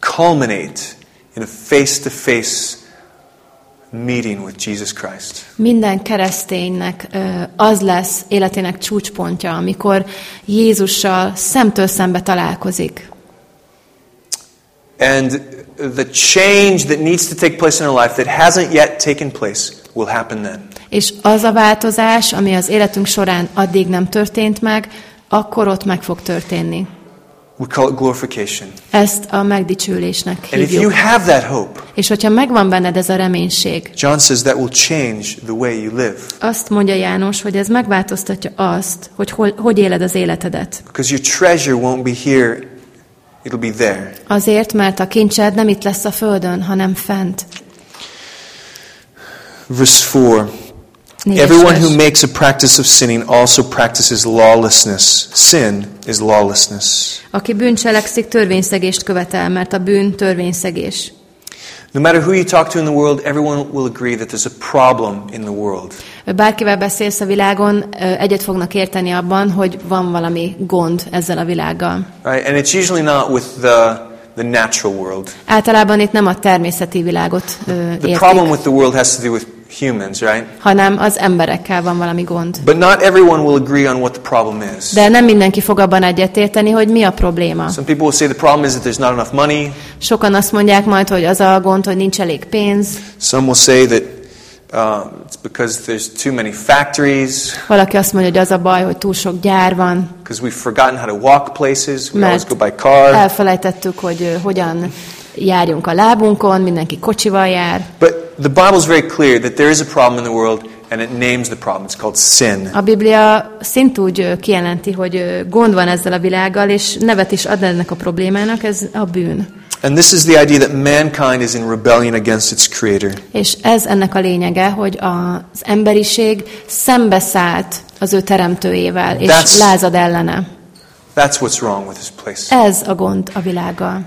culminate in a face to face meeting with Jesus Christ. Minden kereszténynek az lesz életének csúcspontja, amikor Jézussal szemtől szembe találkozik. And the change that needs to take place in our life that hasn't yet taken place will happen then. És az a változás, ami az életünk során addig nem történt meg, akkor ott meg fog történni. We call it glorification. Ezt a megdicsőlésnek And if you hívjuk. have that hope, És hogyha megvan benned ez a reménység, John says that will change the way you live. azt mondja János, hogy ez megváltoztatja azt, hogy hol, hogy éled az életedet. Because your treasure won't be here It'll be there. Azért, mert a kincsed nem itt lesz a földön, hanem fent. Verse 4 Négyes Everyone who makes a practice of sinning also practices lawlessness. Sin is lawlessness. Aki bűncselekszik, törvényszegést követel, mert a bűn törvényszegés. No matter who you talk to in the world, everyone will agree that there's a problem in the world. Bárkivel beszélsz a világon, egyet fognak érteni abban, hogy van valami gond ezzel a világgal. Right? And it's usually not with the, the natural world. Általában itt nem a természeti világot ö, The problem értik, with the world has to do with humans, right? hanem az emberekkel van valami gond. But not everyone will agree on what the problem is. De nem mindenki fog abban egyetérteni, hogy mi a probléma. Some people will say the problem is that there's not enough money. Sokan azt mondják majd, hogy az a gond, hogy nincs elég pénz. Some will say that uh, it's because there's too many factories, Valaki azt mondja, hogy az a baj, hogy túl sok gyár van, because we've forgotten how to walk places. We always mert go by car. elfelejtettük, hogy hogyan járjunk a lábunkon, mindenki kocsival jár. But the Bible is very clear that there is a problem in the world, and it names the problem. It's called sin. A Biblia szintúgy ö, kijelenti, hogy gond van ezzel a világgal, és nevet is ad ennek a problémának, ez a bűn. And this is the idea that mankind is in rebellion against its creator. És ez ennek a lényege, hogy az emberiség szembeszállt az ő teremtőjével, és That's- lázad ellene. That's what's wrong with this place. Ez a gond a világgal.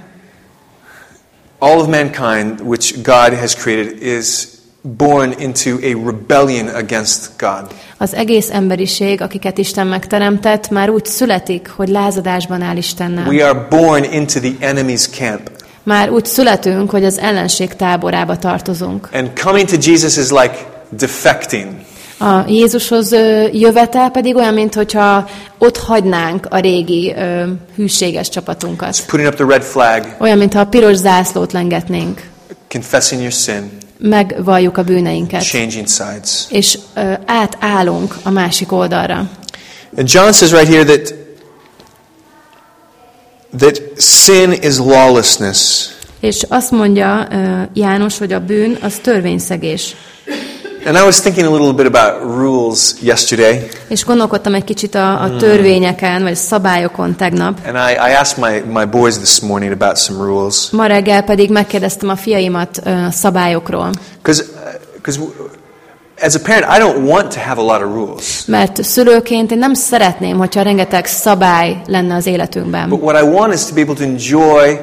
All of mankind, which God has created, is born into a rebellion against God. Az egész emberiség, akiket Isten megteremtett, már úgy születik, hogy lázadásban áll Istennel. We are born into the enemy's camp. Már úgy születünk, hogy az ellenség táborába tartozunk. And coming to Jesus is like defecting. A Jézushoz jövetel pedig olyan, mintha ott hagynánk a régi ö, hűséges csapatunkat. It's putting up the red flag, Olyan, mintha a piros zászlót lengetnénk. confessing your sin, Megvalljuk a bűneinket. changing sides. És ö, átállunk a másik oldalra. And John says right here that that sin is lawlessness. És azt mondja ö, János, hogy a bűn az törvényszegés. And I was thinking a little bit about rules yesterday, És gondolkodtam egy kicsit a, a törvényeken, vagy szabályokon tegnap. and I, I asked my, my boys this morning about some rules. Ma reggel pedig megkérdeztem a fiaimat a szabályokról. Because as a parent, I don't want to have a lot of rules. Mert szülőként én nem szeretném, hogyha rengeteg szabály lenne az életünkben. But what I want is to be able to enjoy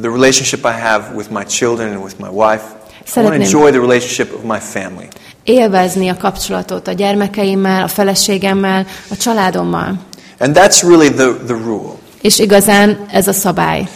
the relationship I have with my children and with my wife. Szeretném. enjoy the relationship of my family. Élvezni a kapcsolatot a gyermekeimmel, a feleségemmel, a családommal. And that's really the, the rule. És igazán ez a szabály.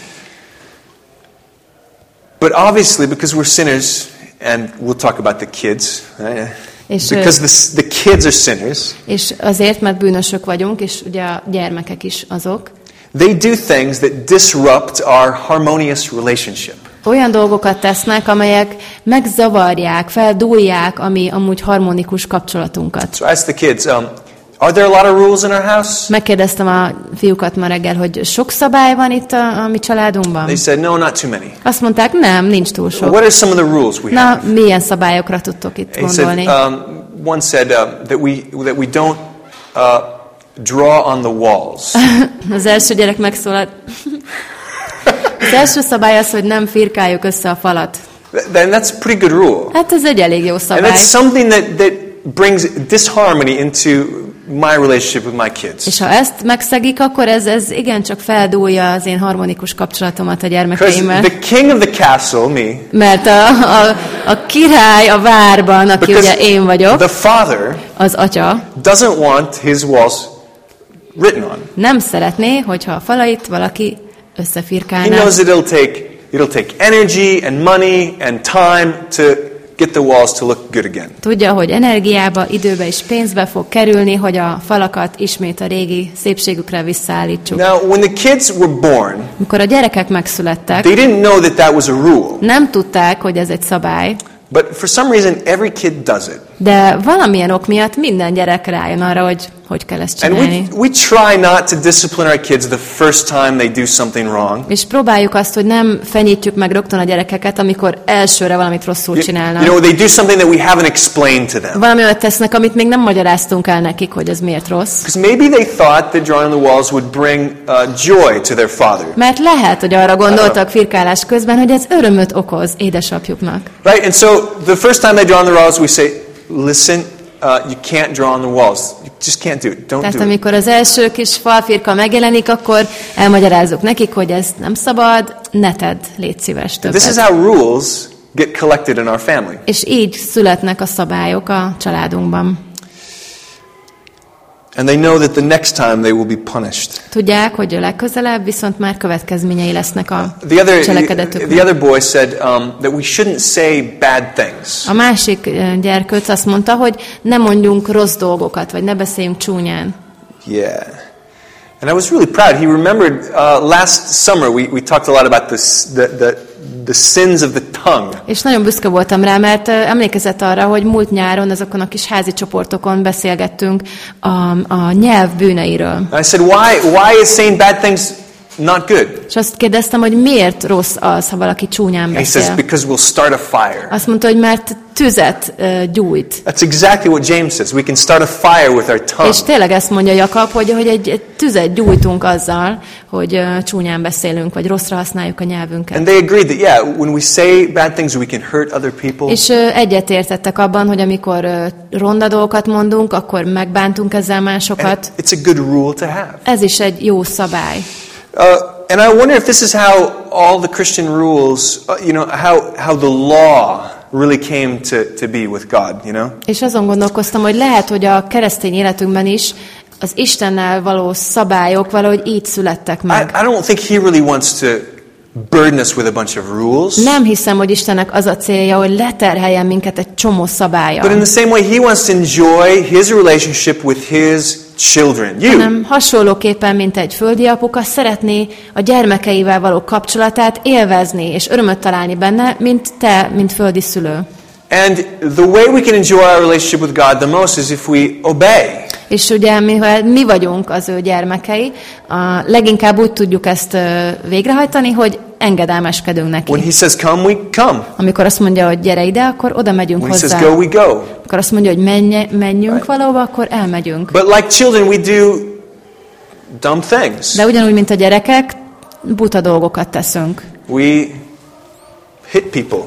But obviously, because we're sinners, and we'll talk about the kids, right? És, because the, the kids are sinners, És azért, mert bűnösök vagyunk, és ugye a gyermekek is azok, they do things that disrupt our harmonious relationship. Olyan dolgokat tesznek, amelyek megzavarják, feldúlják a mi amúgy harmonikus kapcsolatunkat. So I asked the kids, um, are there a lot of rules in our house? Megkérdeztem a fiúkat ma reggel, hogy sok szabály van itt a, a mi családunkban. They said, no, not too many. Azt mondták, nem, nincs túl sok. What are some of the rules we Na, have? milyen szabályokra tudtok itt He said, gondolni? um, one said um, that, we, that we don't uh, draw on the walls. Az első gyerek megszólalt. Az első szabály az, hogy nem firkáljuk össze a falat. Then that's a pretty good rule. Hát ez egy elég jó And szabály. that's something that, that brings disharmony into my relationship with my kids. És ha ezt megszegik, akkor ez, ez igencsak feldúlja az én harmonikus kapcsolatomat a gyermekeimmel. the king of the castle, me, Mert a, a, a király a várban, aki because ugye én vagyok, the father az atya, doesn't want his walls written on. nem szeretné, hogyha a falait valaki He összefirkálná. knows that it'll take, it'll take energy and money and time to get the walls to look good again. Tudja, hogy energiába, időbe és pénzbe fog kerülni, hogy a falakat ismét a régi szépségükre visszaállítsuk. Now, when the kids were born, Amikor a gyerekek megszülettek, they didn't know that that was a rule. nem tudták, hogy ez egy szabály, But for some reason, every kid does it. De valamilyen ok miatt minden gyerek rájön arra, hogy hogy kell ezt And csinálni. we, we try not to discipline our kids the first time they do something wrong. És próbáljuk azt, hogy nem fenyítjük meg rögtön a gyerekeket, amikor elsőre valamit rosszul You, csinálnak. you know, they do something that we haven't explained to them. Valami olyat tesznek, amit még nem magyaráztunk el nekik, hogy ez miért rossz. Because maybe they thought that drawing on the walls would bring uh, joy to their father. Mert lehet, hogy arra gondoltak firkálás közben, hogy ez örömöt okoz édesapjuknak. Right? And so the first time they draw on the walls, we say, listen, uh, you can't draw on the walls. You just can't do it. Don't Tehát do it. amikor az első kis falfirka megjelenik, akkor elmagyarázzuk nekik, hogy ez nem szabad, ne tedd, légy szíves This is többet. how rules get collected in our family. És így születnek a szabályok a családunkban. And they know that the next time they will be punished. Tudják, hogy a legközelebb viszont már következményei lesznek a The other, the cselekedetüknek. other boy said um, that we shouldn't say bad things. A másik ö, gyerkőc azt mondta, hogy ne mondjunk rossz dolgokat, vagy ne beszéljünk csúnyán. Yeah. And I was really proud. He remembered uh, last summer we, we talked a lot about this, the, the, the sins of the tongue. És nagyon büszke voltam rá, mert emlékezett arra, hogy múlt nyáron azokon a kis házi csoportokon beszélgettünk a, a nyelv bűneiről. I said, why, why is saying bad things not good? És azt kérdeztem, hogy miért rossz az, ha valaki csúnyán And he says, beszél. because we'll start a fire. Azt mondta, hogy mert tüzet ö, gyújt. That's exactly what James says. We can start a fire with our tongue. És tényleg ezt mondja Jakab, hogy, hogy egy, egy tüzet gyújtunk azzal, hogy ö, csúnyán beszélünk, vagy rosszra használjuk a nyelvünket. And they agreed that, yeah, when we say bad things, we can hurt other people. És ö, egyetértettek abban, hogy amikor ö, ronda dolgokat mondunk, akkor megbántunk ezzel And másokat. it's a good rule to have. Ez is egy jó szabály. Uh, and I wonder if this is how all the Christian rules, uh, you know, how, how the law really came to, to be with God, you know? És azon gondolkoztam, hogy lehet, hogy a keresztény életünkben is az Istennel való szabályok valahogy így születtek I, meg. I don't think He really wants to burden us with a bunch of rules. Nem hiszem, hogy Istennek az a célja, hogy leterheljen minket egy csomó But in szabálya. the same way, He wants to enjoy His relationship with His children. You. hanem hasonlóképpen, mint egy földi apuka, szeretné a gyermekeivel való kapcsolatát élvezni és örömöt találni benne, mint te, mint földi szülő. And the way we can enjoy our relationship with God the most is if we obey. És ugye, mivel mi vagyunk az ő gyermekei, a, leginkább úgy tudjuk ezt végrehajtani, hogy engedelmeskedünk neki. When He says come, we come. Amikor azt mondja, hogy gyere ide, akkor oda megyünk When He hozzá. says go, we go. Amikor azt mondja, hogy menj, menjünk valahova, akkor elmegyünk. But like children, we do dumb things. De ugyanúgy, mint a gyerekek, buta dolgokat teszünk. We hit people.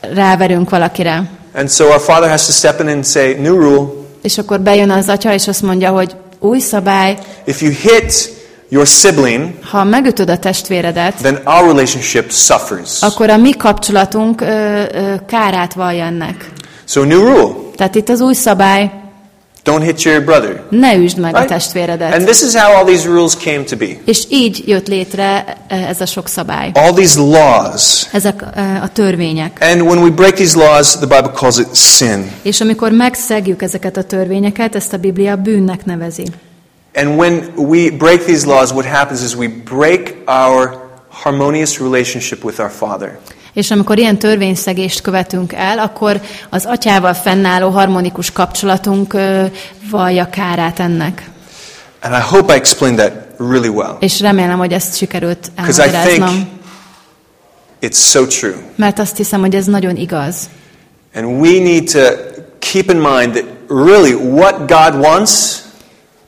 Ráverünk valakire. And so our Father has to step in and say, new rule. És akkor bejön az atya, és azt mondja, hogy új szabály, If you hit your sibling, ha megütöd a testvéredet, then our relationship suffers. akkor a mi kapcsolatunk ö, ö, kárát vallja ennek. So new rule. Tehát itt az új szabály, Don't hit your brother. ne üsd meg a Right? testvéredet. And this is how all these rules came to be. És így jött létre ö, ez a sok szabály. All these laws. Ezek ö, a törvények. And when we break these laws, the Bible calls it sin. És amikor megszegjük ezeket a törvényeket, ezt a Biblia bűnnek nevezi. And when we break these laws, what happens is we break our harmonious relationship with our Father. És amikor ilyen törvényszegést követünk el, akkor az atyával fennálló harmonikus kapcsolatunk vallja kárát ennek. And I hope I explained that really well. És remélem, hogy ezt sikerült elmagyaráznom. it's so true. Mert azt hiszem, hogy ez nagyon igaz. And we need to keep in mind that really what God wants,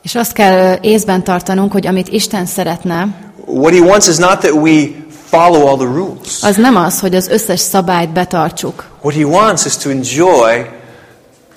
És azt kell észben tartanunk, hogy amit Isten szeretne, what He wants is not that we follow all the rules. az nem az, hogy az összes szabályt betartsuk. What He wants is to enjoy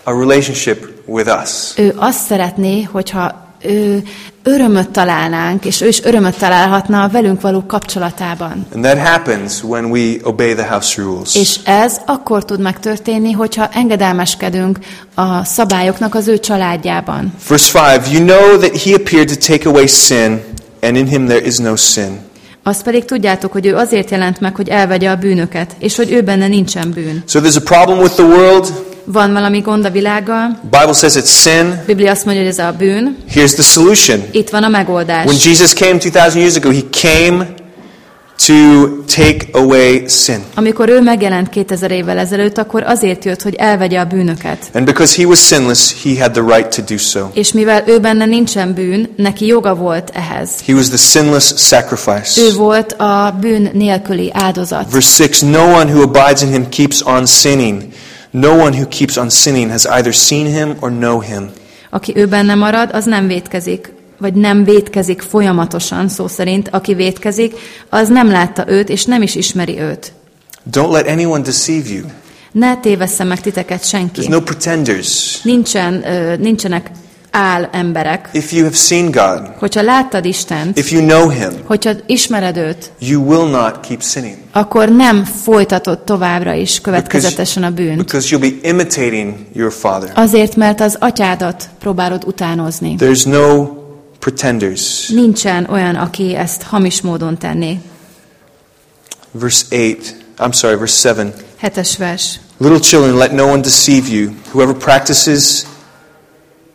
a relationship with us. Ő azt szeretné, hogyha ő örömöt találnánk, és ő is örömöt találhatna a velünk való kapcsolatában. And that happens when we obey the house rules. És ez akkor tud megtörténni, hogyha engedelmeskedünk a szabályoknak az ő családjában. Verse 5 You know that He appeared to take away sin, and in Him there is no sin. Azt pedig tudjátok, hogy ő azért jelent meg, hogy elvegye a bűnöket, és hogy ő benne nincsen bűn. So there's a problem with the world. Van valami gond a világgal, Bible says it's sin. Biblia azt mondja, hogy ez a bűn, Here's the solution. itt van a megoldás. When Jesus came 2,000 years ago, He came to take away sin. Amikor ő megjelent 2000 évvel ezelőtt, akkor azért jött, hogy elvegye a bűnöket. And because he was sinless, he had the right to do so. És mivel ő benne nincsen bűn, neki joga volt ehhez. He was the sinless sacrifice. Ő volt a bűn nélküli áldozat. Verse 6 No one who abides in him keeps on sinning. No one who keeps on sinning has either seen him or know him. Aki ő benne marad, az nem vétkezik, vagy nem vétkezik folyamatosan, szó szerint. Aki vétkezik, az nem látta őt, és nem is ismeri őt. Don't let anyone deceive you. Ne tévessze meg titeket senki. There's no pretenders. Nincsen, ö, nincsenek áll emberek. If you have seen God, Hogyha láttad Istent, if you know him, hogyha ismered őt, you will not keep sinning. akkor nem folytatod továbbra is következetesen a bűnt. because you'll be imitating your father. Azért, mert az atyádat próbálod utánozni. There's no pretenders. Nincsen olyan, aki ezt hamis módon tenné. Verse 8, I'm sorry, verse 7. Hetes vers. Little children, let no one deceive you. Whoever practices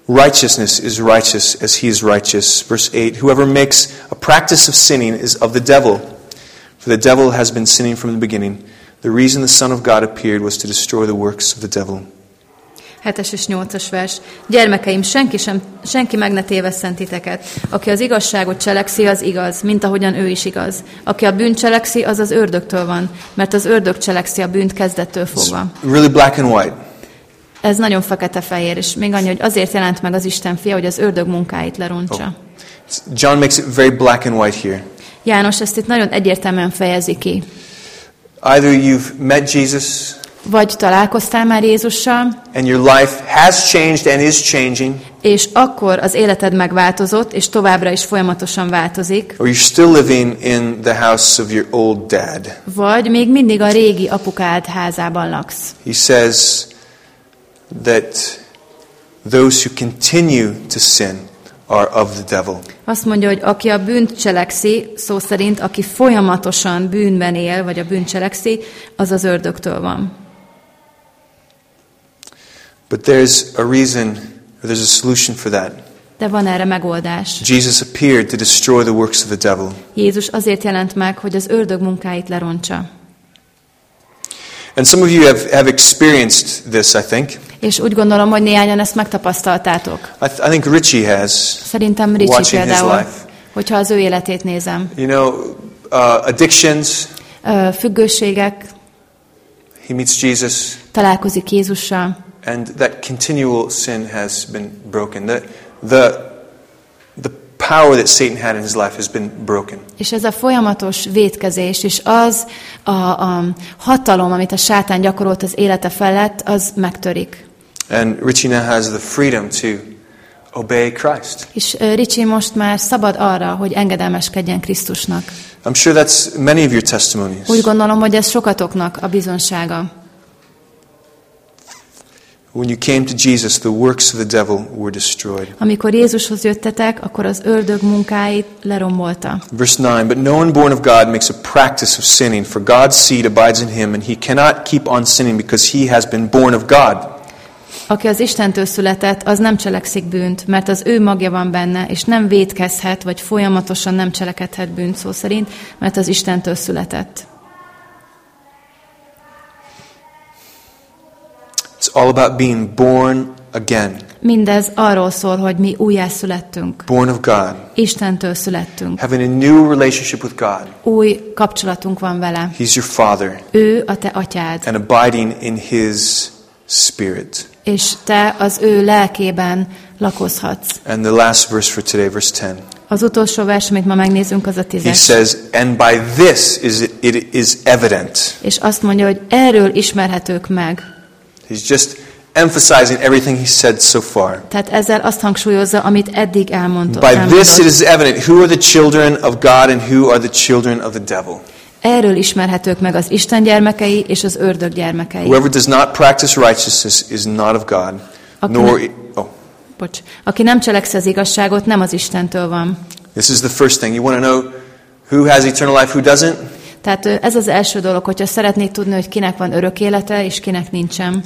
righteousness is righteous as he is righteous. Verse 8 Whoever makes a practice of sinning is of the devil, for the devil has been sinning from the beginning. The reason the Son of God appeared was to destroy the works of the devil. Hetes és nyolcas vers. Gyermekeim, senki, sem, senki meg ne tévesszen titeket. Aki az igazságot cselekszi, az igaz, mint ahogyan ő is igaz. Aki a bűnt cselekszi, az az ördögtől van, mert az ördög cselekszi a bűnt kezdettől fogva. Really black and white. Ez nagyon fekete-fehér, és még annyi, hogy azért jelent meg az Isten fia, hogy az ördög munkáit lerontsa. John makes it very black and white here. János ezt itt nagyon egyértelműen fejezi ki. Either you've met Jesus Vagy találkoztál már Jézussal, and your life has changed and is changing, és akkor az életed megváltozott, és továbbra is folyamatosan változik, or you're still living in the house of your old dad. vagy még mindig a régi apukád házában laksz. He says that those who continue to sin are of the devil. Azt mondja, hogy aki a bűnt cselekszi, szó szerint, aki folyamatosan bűnben él, vagy a bűnt cselekszi, az az ördögtől van. But there's a reason, or there's a solution for that. De van erre megoldás. Jesus appeared to destroy the works of the devil. Jézus azért jelent meg, hogy az ördög munkáit lerontsa. And some of you have, have experienced this, I think. És úgy gondolom, hogy néhányan ezt megtapasztaltátok. I, th- I think Richie has. Szerintem Ricsi Watching his például, life. hogyha az ő életét nézem. You know, uh, addictions. Ö, Függőségek, He meets Jesus, találkozik Jézussal, and that continual sin has been broken. The, the, the power that Satan had in his life has been broken. és ez a folyamatos vétkezés, és az a, a hatalom, amit a sátán gyakorolt az élete felett, az megtörik. And Richie now has the freedom to obey Christ. És ö, Ricsi most már szabad arra, hogy engedelmeskedjen Krisztusnak. I'm sure that's many of your testimonies. Úgy gondolom, hogy ez sokatoknak a bizonsága. When you came to Jesus, the works of the devil were destroyed. Amikor Jézushoz jöttetek, akkor az ördög munkáit lerombolta. Verse 9 But no one born of God makes a practice of sinning, for God's seed abides in him, and he cannot keep on sinning because he has been born of God. Aki az Istentől született, az nem cselekszik bűnt, mert az ő magja van benne, és nem védkezhet, vagy folyamatosan nem cselekedhet bűnt szó szerint, mert az Istentől született. It's all about being born again, Mindez arról szól, hogy mi újjászülettünk. born of God, Istentől születtünk. having a new relationship with God. Új kapcsolatunk van vele. He's your Father, Ő a te atyád, and abiding in his Spirit. és te az ő lelkében lakozhatsz. And the last verse for today, verse 10. Az utolsó vers, amit ma megnézünk, az a He tízes. says, And by this is it, it is evident. És azt mondja, hogy erről ismerhetők meg. He's just emphasizing everything he said so far. Tehát ezzel azt hangsúlyozza, amit eddig elmondott. By this it is evident who are the children of God and who are the children of the devil. Erről ismerhetők meg az Isten gyermekei és az ördög gyermekei. Whoever does not practice righteousness is not of God, Aki nor. ne- Oh, Bocs. Aki nem cselekszi az igazságot, nem az Istentől van. this is the first thing. You want to know who has eternal life, who doesn't? Tehát ez az első dolog, hogyha szeretnéd tudni, hogy kinek van örök élete, és kinek nincsen.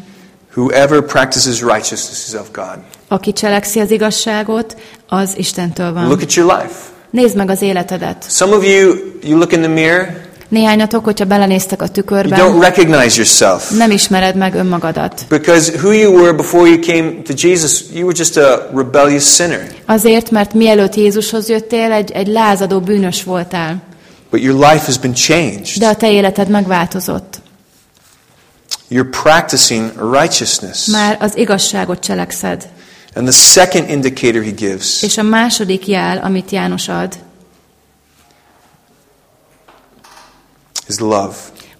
Whoever practices righteousness is of God. Aki cselekszi az igazságot, az Istentől van. Look at your life. Nézd meg az életedet. Some of you, you look in the mirror Néhányatok, hogyha belenéztek a you tükörben, don't recognize yourself. nem ismered meg önmagadat. Because who you were before you came to Jesus, you were just a rebellious sinner. Azért, mert mielőtt Jézushoz jöttél, egy, egy lázadó bűnös voltál. But your life has been changed. De a te életed megváltozott. You're practicing righteousness. Már az igazságot cselekszed. And the second indicator he gives És a második jel, amit János ad, is love.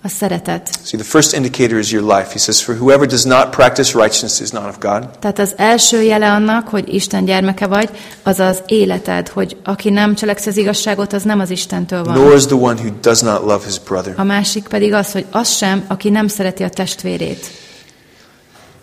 A szeretet. See, the first indicator is your life. He says, For whoever does not practice righteousness is not of God. Tehát az első jele annak, hogy Isten gyermeke vagy, az az életed, hogy aki nem cselekszi az igazságot, az nem az Istentől van. Nor is the one who does not love his brother. A másik pedig az, hogy az sem, aki nem szereti a testvérét.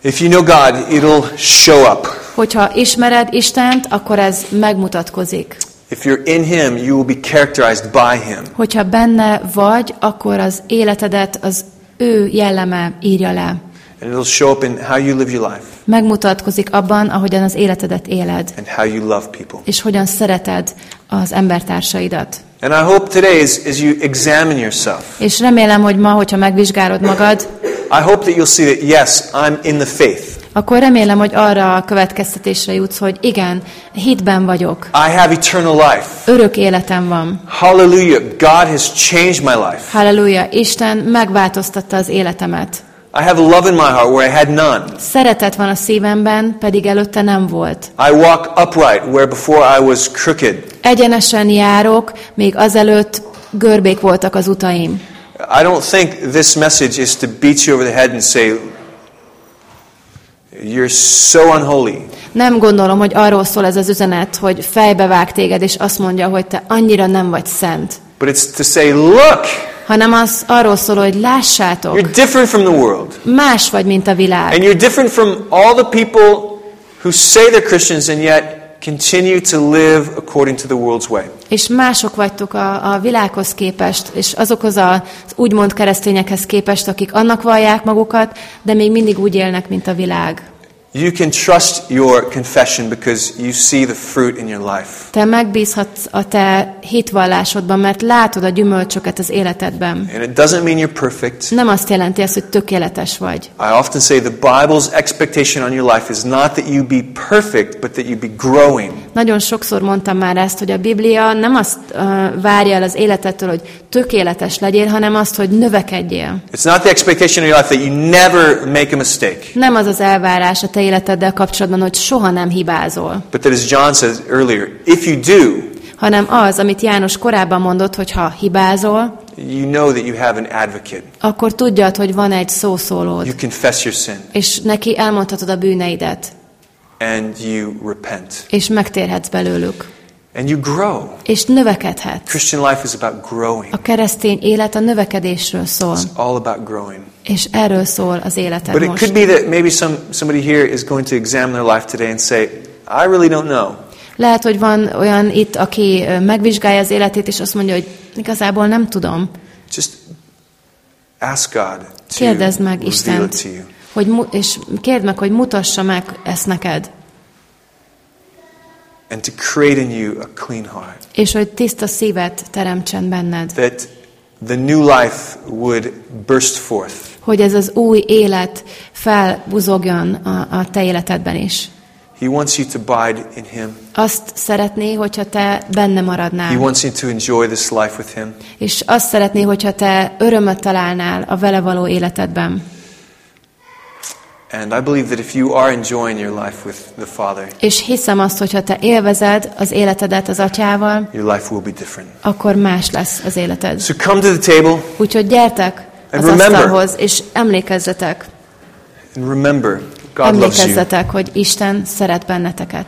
If you know God, it'll show up. Hogyha ismered Istent, akkor ez megmutatkozik. If you're in him, you will be characterized by him. Hogyha benne vagy, akkor az életedet az ő jelleme írja le. And it'll show up in how you live your life Megmutatkozik abban, ahogyan az életedet éled, and how you love people. és hogyan szereted az embertársaidat. And I hope today, as, as you examine yourself, És remélem, hogy ma, hogyha megvizsgálod magad, I hope that you'll see that, yes, I'm in the faith. Akkor remélem, hogy arra a következtetésre jutsz, hogy igen, hitben vagyok, I have eternal life. örök életem van. Hallelujah. God has changed my life. Halleluja, Isten megváltoztatta az életemet. I have a love in my heart where I had none. Szeretet van a szívemben, pedig előtte nem volt. I walk upright where before I was crooked. Egyenesen járok, még azelőtt görbék voltak az utaim. I don't think this message is to beat you over the head and say, You're so unholy. Nem gondolom, hogy arról szól ez az üzenet, hogy fejbe vág téged, és azt mondja, hogy te annyira nem vagy szent. But it's to say, Look, Hanem az arról szól, hogy lássátok, you're different from the world. más vagy, mint a világ. And you're different from all the people who say they're Christians and yet continue to live according to the world's way. És mások vagytok a, a világhoz képest, és azokhoz az úgymond keresztényekhez képest, akik annak vallják magukat, de még mindig úgy élnek, mint a világ. You can trust your confession because you see the fruit in your life. Te megbízhatsz a te hitvallásodban, mert látod a gyümölcsöket az életedben. And it doesn't mean you're perfect. Nem azt jelenti ez, hogy tökéletes vagy. I often say the Bible's expectation on your life is not that you be perfect, but that you be growing. Nagyon sokszor mondtam már ezt, hogy a Biblia nem azt uh, várja el az életettől, hogy tökéletes legyél, hanem azt, hogy növekedjél. It's not the expectation in your life that you never make a mistake, Nem az az elvárás a te életeddel kapcsolatban, hogy soha nem hibázol, but that, as John says earlier, if you do, hanem az, amit János korábban mondott, hogy ha hibázol, you know that you have an advocate. akkor tudjad, hogy van egy szószólód, You confess your sin. És neki elmondhatod a bűneidet, and you repent és megtérhetsz belőlük, and you grow. és növekedhetsz. Christian life is about growing. A keresztény élet a növekedésről szól, It's all about growing. és erről szól az életed But it most. could be that maybe some, somebody here is going to examine their life today and say, I really don't know. Lehet, hogy van olyan itt, aki megvizsgálja az életét, és azt mondja, hogy igazából nem tudom. Just ask God to Kérdezd meg Istent, it to you. Hogy, és kérd meg, hogy mutassa meg ezt neked, And to create in you a clean heart. és hogy tiszta szívet teremtsen benned, That the new life would burst forth. hogy ez az új élet felbuzogjon a, a te életedben is. He wants you to abide in Him. Azt szeretné, hogyha te benne He maradnál, wants you to enjoy this life with Him. és azt szeretné, hogyha te örömöt találnál a vele való életedben. And I believe that if you are enjoying your life with the Father, És hiszem azt, hogyha te élvezed az életedet az atyával, your life will be different. akkor más lesz az életed. So come to the table Úgyhogy gyertek az remember- asztalhoz, és emlékezzetek, and remember God loves you. emlékezzetek, hogy Isten szeret benneteket.